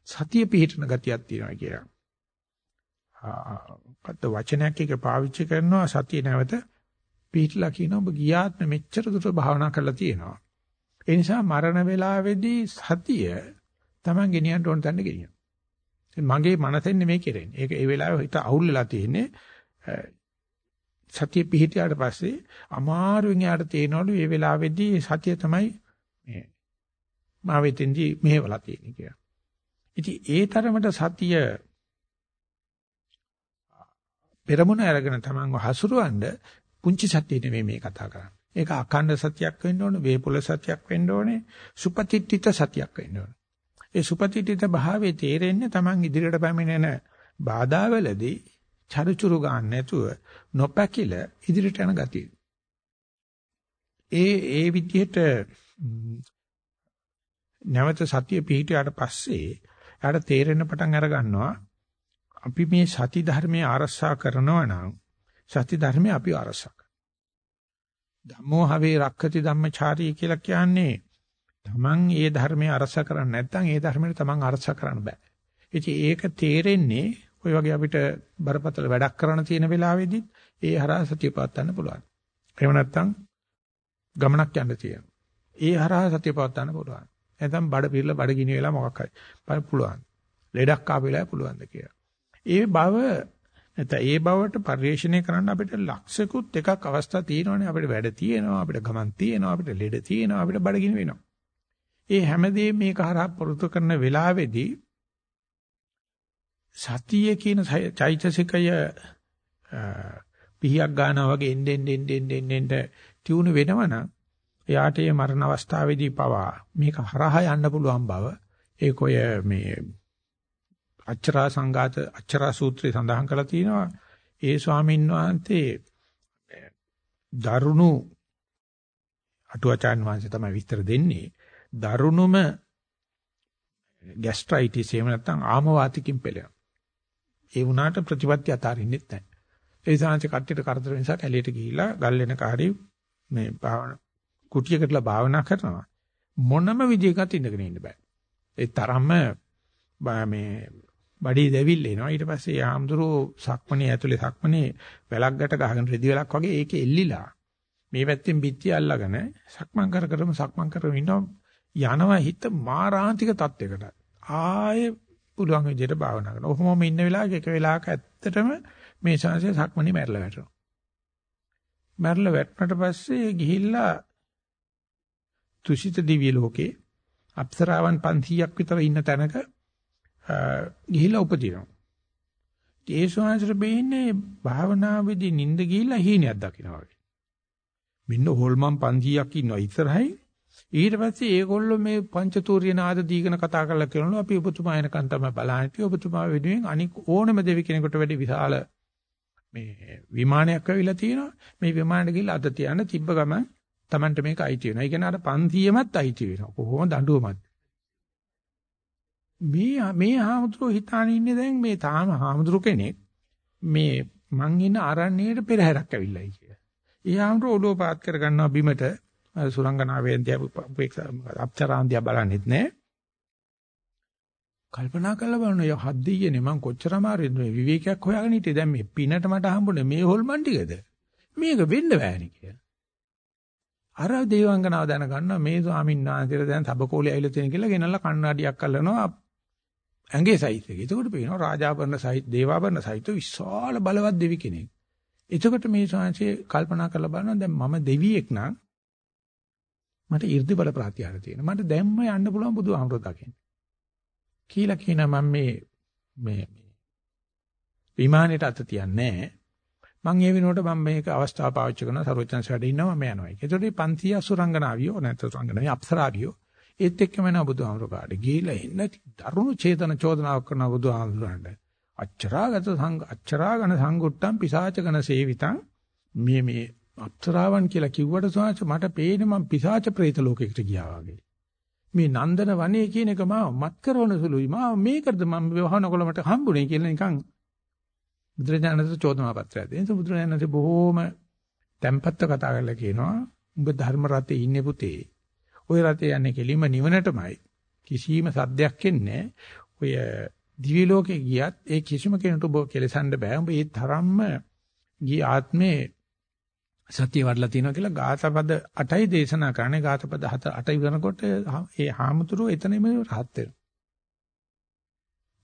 සතිය පිහිටන ගතියක් තියෙනවා කියලා. පත් වචනයක් එක පාවිච්චි කරනවා සතිය නැවත පිහිටලා කියනවා ඔබ ගියාත්ම මෙච්චර දුර භාවනා කරලා තියෙනවා. ඒ නිසා මරණ වේලාවේදී සතිය Taman ගෙනියන්න ඕන තැනට ගෙනියනවා. මගේ මනසෙන් නෙමෙයි කෙරෙන්නේ. ඒක ඒ වෙලාවේ හිත අවුල් වෙලා තියෙන්නේ. සතිය පිහිටියාට පස්සේ අමාරුවෙන් යාට තේනවලු මේ වෙලාවේදී සතිය තමයි මේ මා වෙතෙන්දී මෙහෙवला තියෙන්නේ කියලා. ඉතින් ඒ තරමට සතිය පෙරමුණ අරගෙන තමන්ව හසුරවන්න පුංචි සතිය නෙමෙයි මේ කතා කරන්නේ. ඒක අඛණ්ඩ සතියක් වෙන්න ඕනේ, වේපුල සතියක් වෙන්න ඕනේ, සුපතිට්ඨිත සතියක් වෙන්න ඕනේ. ඒ සුපතිට්ඨිත භාවයේ තේරෙන්නේ තමන් ඉදිරියට පැමිණෙන බාධාවලදී චරුචුරු ගන්න නැතුව නොපැකිල ඉදිරියට යන ගතිය. ඒ ඒ විදිහට නැවත සතිය පිහිටියාට පස්සේ යාට තේරෙන පටන් අර ගන්නවා අපි මේ සති ධර්මයේ ආරක්ෂා කරනවා නම් සති ධර්මයේ අපි ආරක්ෂා කරනවා. ධම්මෝ හවේ රක්ඛති ධම්මචාරී කියලා කියන්නේ තමන් ඒ ධර්මයේ ආරක්ෂා කරන්නේ නැත්නම් ඒ ධර්මයට තමන් ආරක්ෂා කරන්න බෑ. ඉතින් ඒක තේරෙන්නේ ඔය වගේ අපිට බරපතල වැඩක් කරන්න තියෙන වෙලාවෙදි ඒ හරහා සතිය පවත්වන්න පුළුවන්. එහෙම නැත්නම් ගමනක් යන්න තියෙනවා. ඒ හරහා සතිය පවත්වන්න පුළුවන්. නැත්නම් බඩ පිරලා බඩ ගිනි වෙලා මොකක් හරි පුළුවන්. ලෙඩක් ආපු වෙලාවේ පුළුවන්ද කියලා. ඒ බව නැත්නම් ඒ බවට පරිශ්‍රණය කරන්න අපිට ලක්ෂිකුත් එකක් අවස්ථා තියෙනවානේ අපිට වැඩ තියෙනවා අපිට ගමන් තියෙනවා අපිට ලෙඩ තියෙනවා අපිට බඩගිනි වෙනවා. ඒ හැමදේම මේක හරහා පුරුදු කරන වෙලාවේදී සතිය කියන චෛතසිකය පිහියක් ගන්නවා වගේ එන්න එන්න එන්න එන්න එන්න ටියුණු වෙනවනම් එයාට මේ මරණ අවස්ථාවේදී පවා මේක හරහා යන්න පුළුවන් බව ඒක ඔය මේ අච්චරා සංඝාත අච්චරා සූත්‍රය සඳහන් කරලා තියෙනවා. ඒ ස්වාමීන් වහන්සේ දරුණු අටුවාචාන් වහන්සේ තමයි විස්තර දෙන්නේ. දරුණුම ગેස්ට්‍රයිටිස් එහෙම නැත්නම් ආම වාතිකින් පෙළෙනවා. ඒ වුණාට ප්‍රතිපත්ති අතාරින්නෙත් නැහැ. ඒ සාංශ කට්ටියට කරදර නිසා කැලියට ගිහිලා ගල් වෙන කාර්යය මේ භාවනා කුටියකටලා භාවනා කරනවා මොනම විදියකට ඉඳගෙන ඉන්න බෑ ඒ තරම්ම මේ බඩේ දැවිල්ල එනවා. ඊට පස්සේ ආම්දුරෝ සක්මණේ ඇතුලේ සක්මණේ වැලක් ගැට ගහගෙන රෙදි වැලක් වගේ ඒකේ එල්ලිලා මේ පැත්තෙන් පිටිය අල්ලගෙන සක්මන් කර කරම සක්මන් කරගෙන ඉන්නවා යනවා හිත මාරාන්තික තත්යකට. ආයේ පුළුවන් විදිහට භාවනා කරනවා. ඔහොමම ඉන්න වෙලාවක එක වෙලාවක ඇත්තටම මේ ශාසනය සක්මණේ මැරලා වැටෙනවා. මැරලා වැටුණට පස්සේ ගිහිල්ලා තුසිත දිව්‍ය ලෝකේ අප්සරාවන් 500ක් විතර ඉන්න තැනක ගිහිලා උපදිනවා. ඒ ස්වාමීන් බෙන්නේ භාවනාවේදී නිින්ද ගිහිල්ලා හීනයක් දකිනවා වගේ. මෙන්න හොල්මන් 500ක් ඉන්නවා ඉස්සරහින්. ඊට පස්සේ ඒගොල්ලෝ මේ පංචතූර්ය නාද දීගෙන කතා කරලා කියනවා අපි ඔබතුමා එනකන් තමයි බලන්නේ. ඔබතුමා වෙනුවෙන් අනික ඕනම දෙවි කෙනෙකුට වැඩි විශාල මේ විමානයක් ඇවිල්ලා තියෙනවා. මේ විමානෙට ගිහිල්ලා අද තියන්න තිබ්බ ගමන් Tamanට මේක අයිති වෙනවා. ඒ කියන්නේ අර 500මත් අයිති වෙනවා. කොහොම දඬුවමත්. මේ මේ හාමුදුරුවෝ හිතාන ඉන්නේ දැන් මේ තාම හාමුදුරු කෙනෙක් මේ මං ඉන්න ආරණ්‍යයට පෙරහැරක් ඇවිල්ලායි කිය. ඒ හාමුදුරුවෝ ඔළුව පාත් කර ගන්නවා බිමට සුරංගනාවෙන් තියා අපචරාන්දියා බලන්නෙත් නෑ. කල්පනා කරලා බලන්න ය හත් දෙයියනේ මං කොච්චර අමාරුද මේ විවේකයක් හොයාගෙන හිටියේ දැන් මේ පිනට මට හම්බුනේ මේ හොල්මන් ටිකද මේක වෙන්න බෑනේ කියලා. අර දේවංගනාව දැනගන්නවා මේ ස්වාමීන් වහන්සේලා දැන් තබකෝලේ ඇවිල්ලා තියෙන කියලා ගෙනල්ලා කණ්ණාඩියක් අල්ලනවා ඇඟේ සයිස් එක. එතකොට පේනවා රාජාභරණ සහිත දේවාභරණ සහිත විශාල බලවත් දෙවි කෙනෙක්. එතකොට මේ ශාංශයේ කල්පනා කරලා බලනවා දැන් මම දෙවියෙක් නම් මට 이르දි බල ප්‍රත්‍යාර තියෙනවා. මට දැම්ම යන්න පුළුවන් බුදුහාමුදුරුවෝ දකින්න. කියලා කියන මම මේ මේ විමානයට අත තියන්නේ නැහැ. මම ඒ වෙනුවට මම මේක අවස්ථාව පාවිච්චි කරනවා සරෝජන්ස් වැඩ ඉන්නවා මම යනවා. ඒකට මේ 500 සුරංගනාවියෝ නැත්නම් සුරංගනාවිය අප්සරාවියෝ ඒත් එක්කම යනවා බුදුහාමුදුර කාට. ගිහිලා එන්න දරුණු චේතන චෝදනාවක් කරන බුදුහාමුදුරන්ට. අච්චරාගත සංඝ අච්චරාගන සංගුට්ටම් පිසාචකන සේවිතං මේ මේ අප්සරාවන් කියලා කිව්වට සෝවාච මට පේන්නේ මම පිසාච ප්‍රේත ලෝකයකට ගියා වගේ. මේ නන්දන වනේ කියන එක මාව මත් කරන සුළුයි. මාව මේකද මම වහන කොළමට හම්බුනේ කියලා නිකන් බුදුරජාණන්සේ චෝදනා පත්‍රයක් දෙන. ඒක බුදුරජාණන්සේ බොහෝම tempatත කතා කරලා කියනවා උඹ ධර්ම රතේ ඉන්නේ පුතේ. ওই රතේ යන්නේ කෙලින්ම නිවනටමයි. කිසිම සද්දයක් එන්නේ ඔය දිවි ලෝකේ ගියත් ඒ කිසිම කෙනෙකුට ඔබ කෙලසන්න බෑ. උඹ ඒ තරම්ම ගිය ආත්මේ සත්‍ය වඩලා තියෙනවා කියලා ගාතපද 8යි දේශනා කරන්නේ ගාතපද 7 8 ඉවරනකොට ඒ හාමුදුරුවෝ එතනෙම රහත් වෙනවා.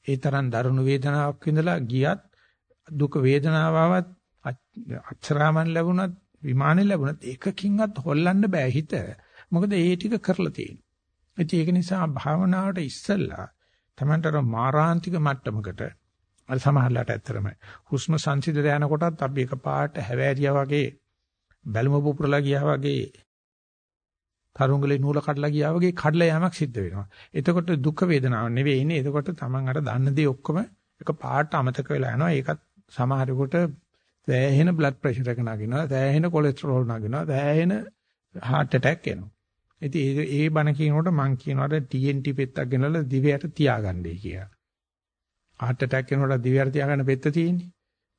ඒ තරම් දරුණු වේදනාවක් විඳලා ගියත් දුක වේදනාවවත් අච්චරාමන් ලැබුණත් විමානේ ලැබුණත් එකකින්වත් හොල්ලන්න බෑ හිත. මොකද ඒ ටික කරලා තියෙනවා. ඒක නිසා භාවනාවට ඉස්සෙල්ලා තමන්ට මාරාන්තික මට්ටමකට අර සමහරලාට ඇත්තරම හුස්ම සංසිඳ යනකොටත් අපි එකපාරට හැවෑරියා වගේ බැලුම පුපුරලා ගියා වගේ තරුංගලේ නූල කඩලා ගියා වගේ කඩලා යamak සිද්ධ වෙනවා. එතකොට දුක් වේදනාවක් නෙවෙයි ඉන්නේ. එතකොට තමන් අර දන්න දේ ඔක්කොම එක පාට අමතක වෙලා යනවා. ඒකත් සමහරෙකුට සෑහෙන බ්ලඩ් ප්‍රෙෂර් එක නගිනවා, සෑහෙන කොලෙස්ටරෝල් නගිනවා, සෑහෙන heart attack එනවා. ඉතින් ඒ ඒ බණ කියනකොට මම කියනවා TNT පෙත්තක් ගෙනල්ලා දිවයට තියාගන්නයි කියලා. heart attack එනකොට දිවයට තියාගන්න පෙත්ත තියෙන්නේ.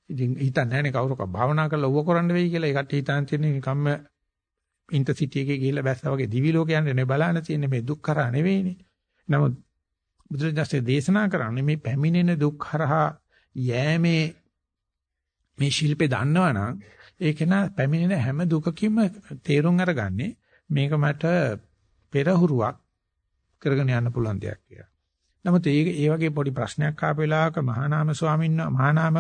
ඉතින් හිතන්නේ නැහැ නේ කවුරක භාවනා කරලා ඌව කරන්න වෙයි කියලා. ඒකට හිතන් තියෙන්නේ නිකම්ම ඉන්ටර්සිටි එකේ ගිහිල්ලා බැස්සා වගේ දිවි ලෝකේ යන්නේ නේ බලන්න තියෙන්නේ මේ දුක් කරා නෙවෙයිනේ. නමුත් බුදුරජාණන් දේශනා කරන්නේ මේ පැමිණෙන දුක් හරහා යෑමේ මේ ශිල්පේ දන්නවනම් ඒක නා පැමිණෙන හැම දුකකින්ම තේරුම් අරගන්නේ මේක මට පෙරහුරුවක් කරගෙන යන්න පුළුවන් දෙයක් කියලා. නමුත් ඒ ඒ වගේ පොඩි ප්‍රශ්නයක් ආපු වෙලාවක මහානාම ස්වාමීන් මහානාම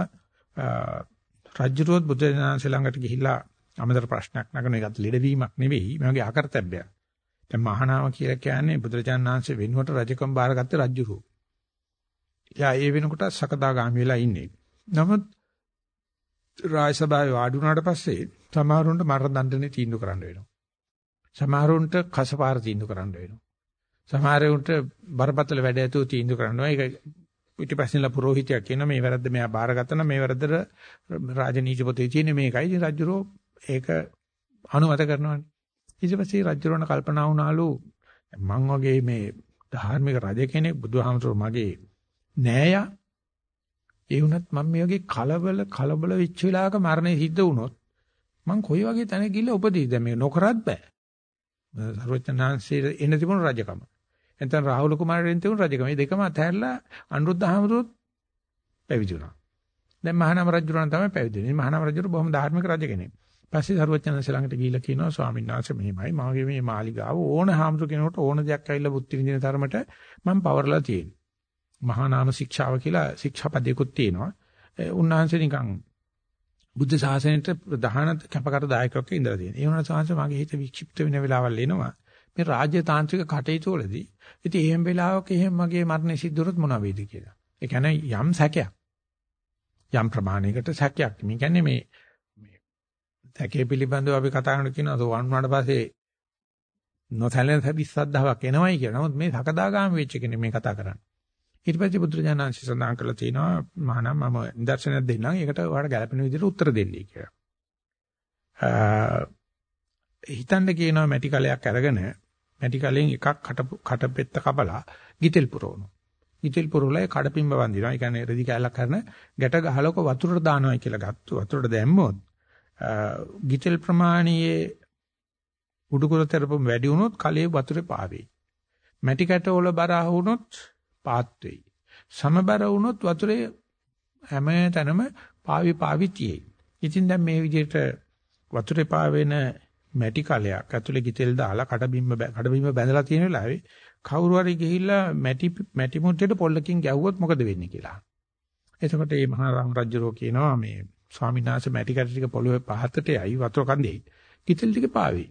රජුරුවත් බුදුරජාණන් ළඟට ගිහිල්ලා අමතර ප්‍රශ්නයක් නගන එකත් ලෙඩවීමක් නෙවෙයි මේ වගේ අකරතැබ්බයක්. දැන් මහානාම කියලා කියන්නේ බුදුරජාණන් වහන්සේ වෙනුවට රජකම් බාරගත්ත රජුරුව. යා ඒ වෙනකොට සකදාගාමි වෙලා ඉන්නේ. නමුත් රාජසභාවේ වාඩි වුණාට පස්සේ සමහරුන්ට මරණ දඬුවම් තීන්දුව කරන්න වෙනවා. සමහරුන්ට කසපාර තීන්දුව කරන්න වෙනවා. සමහරුන්ට බරපතල වැඩ ඇතුව තීන්දුව කරනවා. ඒක පිටිපස්සෙන්ලා පුරোহিතයා කියන මේ වැරද්ද මෙයා බාරගත්තා නම් මේ වැරද්දට රාජනීති පොතේ තියෙන මේකයි. ඉතින් රජුරෝ ඒක අනුමත කරනවානේ. ඊට පස්සේ රජුරණ කල්පනා වුණාලු මං වගේ මේ ධාර්මික රජ කෙනෙක් බුදුහාමතුරු මගේ නෑයා ඒ වුණත් මම මේ වගේ කලබල කලබල වෙච්ච වෙලාවක මරණය සිද්ධ වුණොත් මං කොයි වගේ තැනක ගිහලා උපදීද මේ නොකරත් බෑ. සර්වඥාන්සේ එන්න තිබුණු රජකම. එතන රාහුල කුමාරයන් තිබුණු රජකම. මේ දෙකම අතහැරලා අනුරුද්ධ හාමුදුරුවෝ පැවිදි වුණා. දැන් මහානාම රජුරණ තමයි පැවිදි වෙන්නේ. මහානාම රජුර බොහොම ධාර්මික රජ කෙනෙක්. පස්සේ සර්වඥාන්සේ ළඟට ගිහිල්ලා කියනවා ස්වාමීන් වහන්සේ මෙහෙමයි. මාගේ මේ මාලිගාව ඕන හාමුදුර කෙනෙකුට ඕන දෙයක් ඇවිල්ලා බුද්ධ විඳින තරමට මම පවර්ලා තියෙනවා. මහා නාම ශික්ෂාව කියලා ශික්ෂාපදයකුත් තියෙනවා. උන්වහන්සේ නිකන් බුද්ධ ශාසනයට ප්‍රධාන කැපකට දායකයෙක් ඉඳලා තියෙනවා. ඒ වුණාට සාංශ මගේ හිත වික්ෂිප්ත වෙන වෙලාවල් එනවා. මේ රාජ්‍ය තාන්ත්‍රික කටයුතු වලදී ඉතින් එහෙම වෙලාවක එහෙම මගේ මරණය සිද්ධ වුණොත් මොනවා වෙයිද කියලා. ඒ කියන්නේ යම් සැකයක්. යම් ප්‍රමාණයකට සැකයක්. මේ කියන්නේ මේ මේ සැකේ පිළිබඳව අපි කතා කරන කියනවා සෝවන් වුණාට පස්සේ නොසැලෙන සබ්බිස්සද්ධාවක් එනවයි කියලා. නමුත් මේ සකදාගාම වෙච්ච කෙනෙක් මේ කතා කරන්නේ. ඊට පස්සේ බුදුරජාණන් වහන්සේ සඳහන් කරලා තියෙනවා මහානම් මම නිදර්ශනයක් දෙන්නම්. ඒකට ඔයාලට ගැළපෙන විදිහට උත්තර දෙන්නයි කියලා. හිතන්න කියනවා මැටි කලයක් අරගෙන මැටි කලෙන් එකක් කට කටපෙත්ත කපලා ගිතෙල් පුරවනවා. ගිතෙල් පුරවලා කඩපින්බ වඳිනවා. ඒ කියන්නේ රෙදි කැලක් කරන ගැට ගහලක වතුරට දානවා කියලා ගත්තු. වතුරට දැම්මොත් ගිතෙල් ප්‍රමාණයේ උඩුකුර තරපම වැඩි වුණොත් කලයේ වතුරේ පාවෙයි. මැටි කැට වල බර වුණොත් පාත් වෙයි. සමබර වුණොත් වතුරේ හැම තැනම පාවි පාවි තියෙයි. ඉතින් දැන් මේ විදිහට වතුරේ පාවෙන මැටි කලයක් ඇතුලේ ගිතෙල් දාලා කඩබිම්ම කඩබිම්ම බැඳලා තියෙන වෙලාවේ කවුරු හරි ගිහිල්ලා මැටි මැටි මුට්ටේට පොල්ලකින් ගැව්වොත් මොකද වෙන්නේ කියලා. එතකොට මේ මහා රාම රජුරෝ කියනවා මේ ස්වාමීන් වහන්සේ මැටි කැට ටික පොළවේ පහතට යයි වතුර කන්දේ. ගිතෙල් ටික පාවෙයි.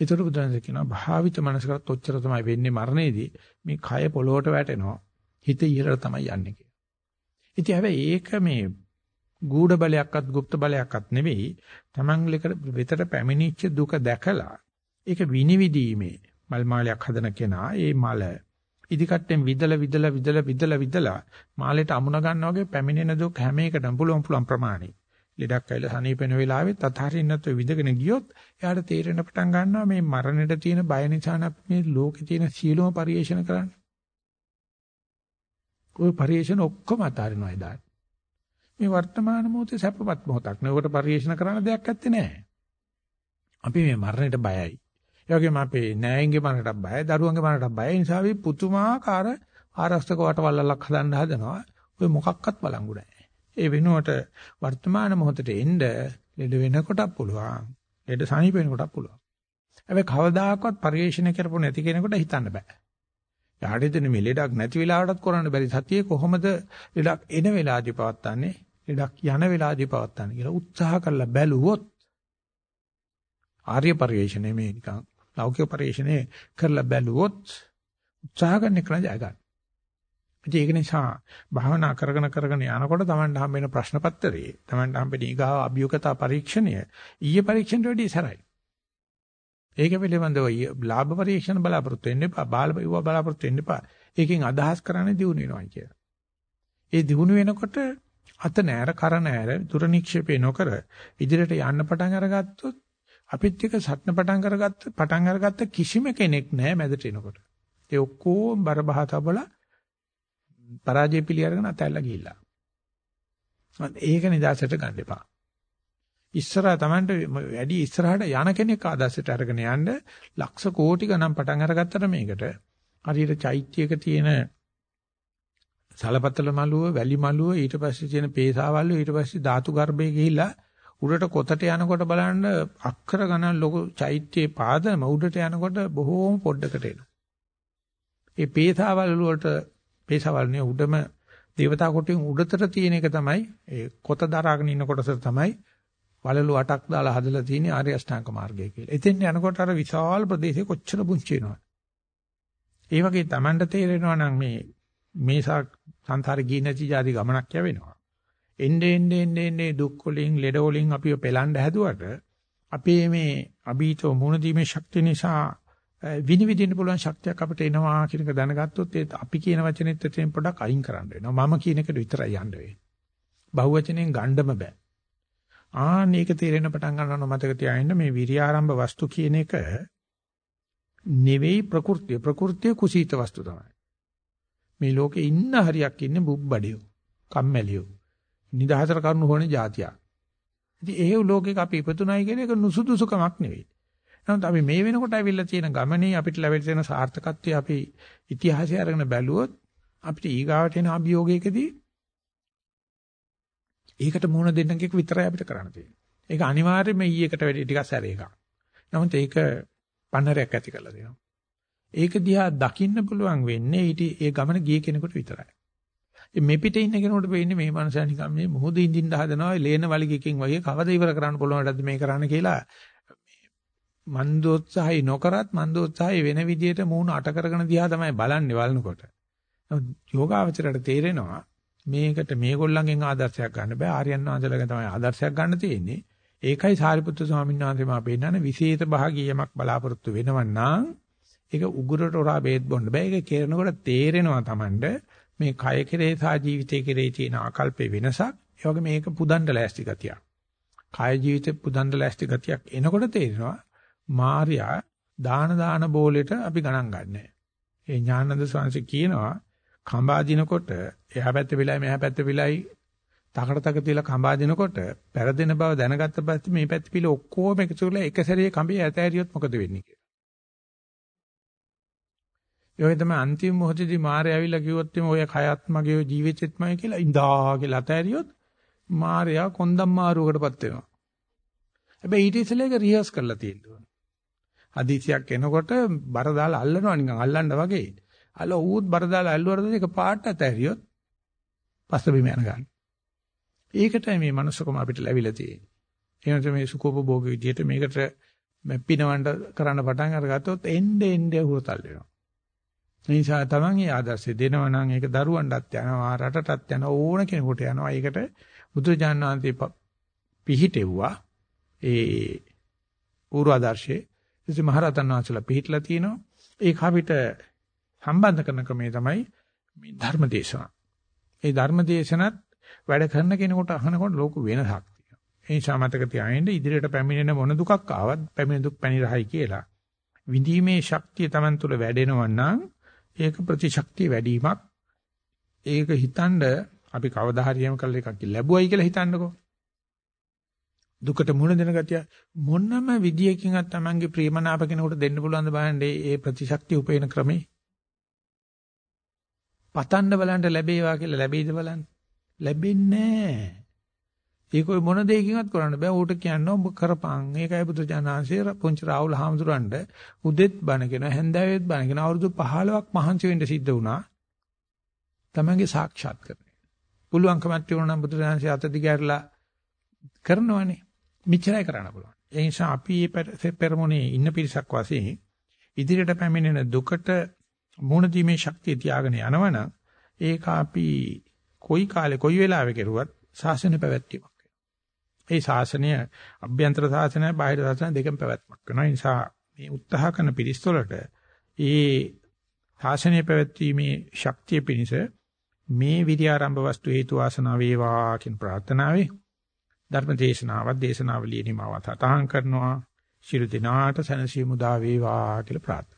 ඒතර බුදුන්සේ කියනවා භාවිත මනසකට ඔච්චර තමයි වෙන්නේ මරණයේදී මේ කය පොළොවට වැටෙනවා. හිත ඉහළට තමයි යන්නේ කියලා. ඉතින් හැබැයි ඒක මේ ගූඪ බලයක්වත් গুপ্ত බලයක්වත් නෙවෙයි. Taman වෙතට පැමිණිච්ච දුක දැකලා ඒක විනිවිදීමේ මල් මාලයක් හදන කෙනා ඒ මල ඉදිකට්ටෙන් විදලා විදලා විදලා විදලා විදලා මාලයට අමුණ ගන්නවා වගේ පැමිණෙන දුක් හැම එකටම පුළුවන් පුළුවන් ප්‍රමාණය. ලෙඩක් ඇවිල්ලා සනීපෙන වෙලාවෙත් අතහරින්න නැතුව විදගෙන ගියොත් එයාට තේරෙන පටන් ගන්නවා මේ මරණයට තියෙන බය නිසා මේ ලෝකේ තියෙන සියලුම පරිේශන කරන්නේ. ওই පරිේශන ඔක්කොම අතහරිනවා එදාට. මේ වර්තමාන මොහොතේ සැපපත් මොහොතක් නේ. ඔකට පරිේශන කරන්න දෙයක් නැත්තේ නෑ. අපි මේ මරණයට බයයි. ඒ වගේම අපේ නෑයින්ගේ මරණයට බයයි, දරුවන්ගේ මරණයට බයයි. ඒ නිසා අපි පුතුමාකාර ආරක්ෂක වටවල්ලක් හදන්න හදනවා. ඔය මොකක්වත් බලංගු නෑ. ඒ වෙනුවට වර්තමාන මොහොතට එන්න ලෙඩ වෙනකොටත් පුළුවන්. ලෙඩ සනීප වෙනකොටත් පුළුවන්. හැබැයි කවදාකවත් පරිේශන කරපො නැති කෙනෙකුට හිතන්න බෑ. යාට දෙන මේ ලෙඩක් නැති වෙලාවටත් කරන්න බැරි සතියේ කොහොමද ලෙඩක් එන වෙලාවදී පවත්න්නේ? ලෙඩක් යන වෙලාවදී පවත්න්නේ කියලා උත්සාහ කරලා බැලුවොත් ආර්ය පරිේශනේ මේ නිකන් ලෞකික පරිේශනේ කරලා බැලුවොත් උත්සාහ කරන එක නෑ ජය ගන්න. ඉතින් ඒක නිසා භාවනා කරගෙන කරගෙන යනකොට Tamanට හම්බ වෙන ප්‍රශ්න පත්‍රයේ Tamanට හම්බ වෙන ඊගාව අභියෝගතා පරීක්ෂණය ඊයේ පරීක්ෂණයට වැඩිය සරයි. ඒක පිළිබඳව ලාභ පරීක්ෂණ බලාපොරොත්තු වෙන්න එපා. බාල බලාපොරොත්තු වෙන්න එපා. ඒකෙන් අදහස් කරන්නේ දිනු වෙනවා කියලා. ඒ දිනු වෙනකොට අත නෑර කර නෑර දුර නික්ෂේපේ නොකර ඉදිරියට යන්න පටන් අරගත්තොත් අපිත් එක්ක සත්න පටන් කරගත්ත පටන් අරගත්ත කිසිම කෙනෙක් නෑ මැදට එනකොට. ඒ ඔක්කොම බරබහතබල පරාජය පිළි අරගෙන අතැල්ලා ගිහිල්ලා. ඒක නිදාසට ගන්න එපා. ඉස්සරහා Tamanට වැඩි ඉස්සරහට යන කෙනෙක් ආදර්ශයට අරගෙන යන්න ලක්ෂ කෝටි ගණන් පටන් අරගත්තට මේකට හරියට චෛත්‍යයක තියෙන සලපතල මළුව, වැලි මළුව, ඊට පස්සේ තියෙන පේසාවල් ඊට පස්සේ ධාතු ගර්භයේ ගිහිලා උඩට කොතට යනකොට බලන්න අක්කර ගණන් ලොකු චෛත්‍යයේ පාදම උඩට යනකොට බොහෝම පොඩ්ඩකට එනවා. ඒ පේසාවල් වලට පේසවල්නේ උඩම දේවතා කොටින් උඩතට තියෙන එක තමයි ඒ කොත දරාගෙන ඉන්න කොටස තමයි වලලු අටක් දාලා හදලා තියෙන ආර්ය අෂ්ටාංග මාර්ගය කියලා. එතෙන් යනකොට අර විශාල ප්‍රදේශේ කොච්චර පුංචි වෙනවද? ඒ වගේ Tamanට තේරෙනවා නම් මේ මේ සංසාරේ ගියේ නැති જાති ගමනක් යවෙනවා. එන්නේ එන්නේ එන්නේ දුක් වලින් ලෙඩ වලින් අපිව පෙලන්න හැදුවට අපේ මේ අභීතෝ මුණ දීමේ ශක්තිය නිසා විනිවිදින්න පුළුවන් ශක්තියක් අපිට එනවා කියන එක දැනගත්තොත් ඒ අපි කියන වචනේත් එතෙන් පොඩක් අයින් කරන්න වෙනවා. මම කියන එකට විතරයි යන්න වෙන්නේ. බහුවචනෙන් ගණ්ඩම බෑ. ආන්න ඒක තේරෙන පටන් ගන්නවා මතක තියාගන්න මේ විරියාරම්භ වස්තු කියන එක නෙවෙයි ප්‍රകൃතිය. ප්‍රകൃතිය කුසීත වස්තු තමයි. මේ ලෝකේ ඉන්න හරියක් ඉන්නේ බුබ්බඩියෝ, කම්මැලියෝ, නිදහතර කරුණු හොනේ જાතියක්. ඉතින් ඒ ලෝකෙක අපි ඉපතුණයි කියන එක නුසුදුසුකමක් නෙවෙයි. නමුත් අපි මේ වෙනකොට ඇවිල්ලා තියෙන ගමනේ අපිට ලැබෙන තියෙන සාර්ථකත්වය අපි ඉතිහාසය අරගෙන බැලුවොත් අපිට ඊගාවට එන අභියෝගයකදී ඒකට මුහුණ දෙන්න එක විතරයි අපිට කරන්න තියෙන්නේ. ඒක අනිවාර්යයෙන්ම ඊයකට වැඩි ටිකක් සැර එකක්. නමුත් ඒක පන්නරයක් ඇති කරලා දෙනවා. ඒක දිහා දකින්න පුළුවන් වෙන්නේ ඊට ඒ ගමන ගිය කෙනෙකුට විතරයි. මේ පිටේ ඉන්න කෙනෙකුට වෙන්නේ මේ මනුස්සයා නිකන් මේ මොහොත ඉඳින්න හදනවා ලේන වලිගකින් වගේ කවද ඉවර කරන්න පුළුවන්ද මේ කරන්න කියලා මන්දෝත්සහයි නොකරත් මන්දෝත්සහයි වෙන විදියට මූණ අට කරගෙන දිහා තමයි බලන්නේ වළනකොට. යෝගාවචරයට තේරෙනවා මේකට මේගොල්ලන්ගෙන් ආදර්ශයක් ගන්න බෑ ආර්යයන් වහන්සේලාගෙන් තමයි ආදර්ශයක් ගන්න තියෙන්නේ. ඒකයි සාරිපුත්‍ර ස්වාමීන් වහන්සේ මා පෙන්නන්නේ විශේෂ භාගියමක් බලාපොරොත්තු වෙනවන්නා ඒක උගුරට උරා බේත් බොන්න බෑ. ඒක කරනකොට තේරෙනවා Tamande මේ කය කෙරේ සහ ජීවිතය කෙරේ තියෙන ආකල්පේ වෙනසක්. ඒ වගේ මේක පුදන්න ලෑස්ති ගතියක්. කය ජීවිතේ පුදන්න ලෑස්ති ගතියක් එනකොට තේරෙනවා මාර්යා දාන දාන බෝලෙට අපි ගණන් ගන්නෑ. ඒ ඥානන්ද ස්වාමීන් කියනවා කඹාදිනකොට එහා පැත්තේ විලයි මෙහා පැත්තේ විලයි තකට තක තියලා කඹාදිනකොට පෙරදෙන බව දැනගත්ත පස්සේ මේ පැත්තේ පිළ ඔක්කොම එකතු කරලා එක සැරේ කඹේ ඇත ඇරියොත් මොකද වෙන්නේ කියලා. ඒ වගේ තමයි අන්තිම මොහොතේදී මාරය ඇවිල්ලා කිව්වොත් එimhe ඔය කයත් මගේ ජීවිතෙත්මයි කියලා ඉඳා කියලා ඇත ඇරියොත් මාරයා කොන්දම් මාරුවකටපත් වෙනවා. හැබැයි ඊට ඉස්සෙල්ලා ඒක රිහර්ස් කරලා තියෙනවා. හදිසියක් එනකොට බර දාලා අල්ලනවා නිකන් අල්ලන්න වගේ. අල්ල ඌත් බර දාලා ඇල්ලුවරද ඒක පාට ඇතහැරියොත් පස්ස බිම යන ගන්න. ඒකටයි මේ manussකම අපිට ලැබිලා තියෙන්නේ. එහෙනම් මේ සුඛෝපභෝග විදියට මේකට පිනවන්න කරන්න පටන් අරගත්තොත් එnde එnde හුරතල් වෙනවා. ඒ නිසා තමන් ඒ ආදර්ශය දෙනවා නම් ඒක දරුවන්ටත් යනවා රටටත් යනවා ඕන කෙනෙකුට යනවා. ඒකට බුදුරජාණන් වහන්සේ පිහිටෙව්වා. ඒ පූර්ව ආදර්ශයේ ඉතින් මහරතන් වහන්සේලා පිහිටලා තිනවා. ඒක අපිට සම්බන්ධ කරන ක්‍රමය තමයි මේ ධර්ම දේශනා. ඒ ධර්ම දේශනත් වැඩ කරන කෙනෙකුට අහනකොට ලෝක වෙනසක් තියෙනවා. ඒ නිසා මතක තියාගන්න ඉදිරියට පැමිණෙන මොන දුකක් ආවත් පැමිණෙන දුක් පැනිරහයි කියලා. විඳීමේ ශක්තිය Taman තුල වැඩෙනවා නම් ඒක ප්‍රතිශක්තිය වැඩිවීමක්. ඒක හිතනද අපි කවදා හරි යම කළ එකක් ලැබුවයි කියලා හිතන්නකෝ. දුකට මුහුණ දෙන ගතිය මොනම විදියකින්වත් Tamange ප්‍රේමනාප කෙනෙකුට දෙන්න පුළුවන් ද බලන්න ඒ ප්‍රතිශක්තිය උපේන ක්‍රමේ. පතන්න බලන්න ලැබේවා කියලා ලැබෙයිද බලන්න. ලැබෙන්නේ නැහැ. ඒක මොන දෙයකින්වත් කරන්න බෑ. ඌට කියන්න ඔබ කරපන්. ඒකයි බුදුජානහන්සේ පුංචි රාහුල හාමුදුරන්ට උදෙත් බණ කියන හැන්දෑවෙත් බණ කියන අවුරුදු 15ක් මහන්සි වෙන්න සිද්ධ වුණා. තමන්ගේ සාක්ෂාත් කරන්නේ. පුළුවන්කමක් තියුණා නම් බුදුජානහන්සේ අත දිගහැරලා කරනවනේ. මෙච්චරයි කරන්න පුළුවන්. ඒ නිසා අපි මේ පෙරමුණේ ඉන්න පිරිසක් වශයෙන් ඉදිරියට පැමිණෙන දුකට මුණ දීමේ ශක්තිය තියාගෙන යනවනම් ඒක අපි කොයි කාලේ කොයි වෙලාවෙ කෙරුවත් ශාසන පැවැත්වීමක් වෙනවා. ඒ ශාසනය අභ්‍යන්තර ශාසනය බාහිර ශාසනය දෙකම පැවැත්මක් වෙනවා. ඒ නිසා මේ උත්සාහ කරන පිරිස්වලට ඒ ශාසනය පැවැත්වීමේ ශක්තිය පිණිස මේ විද්‍යාරම්භ වස්තු හේතු වාසනා වේවා කියන ප්‍රාර්ථනාවේ ධර්ම දේශනාවක් දේශනාවලිය නිමාව සටහන් කරනවා. ශිරු දිනාට සනසීමු දා වේවා කියලා ප්‍රාර්ථනා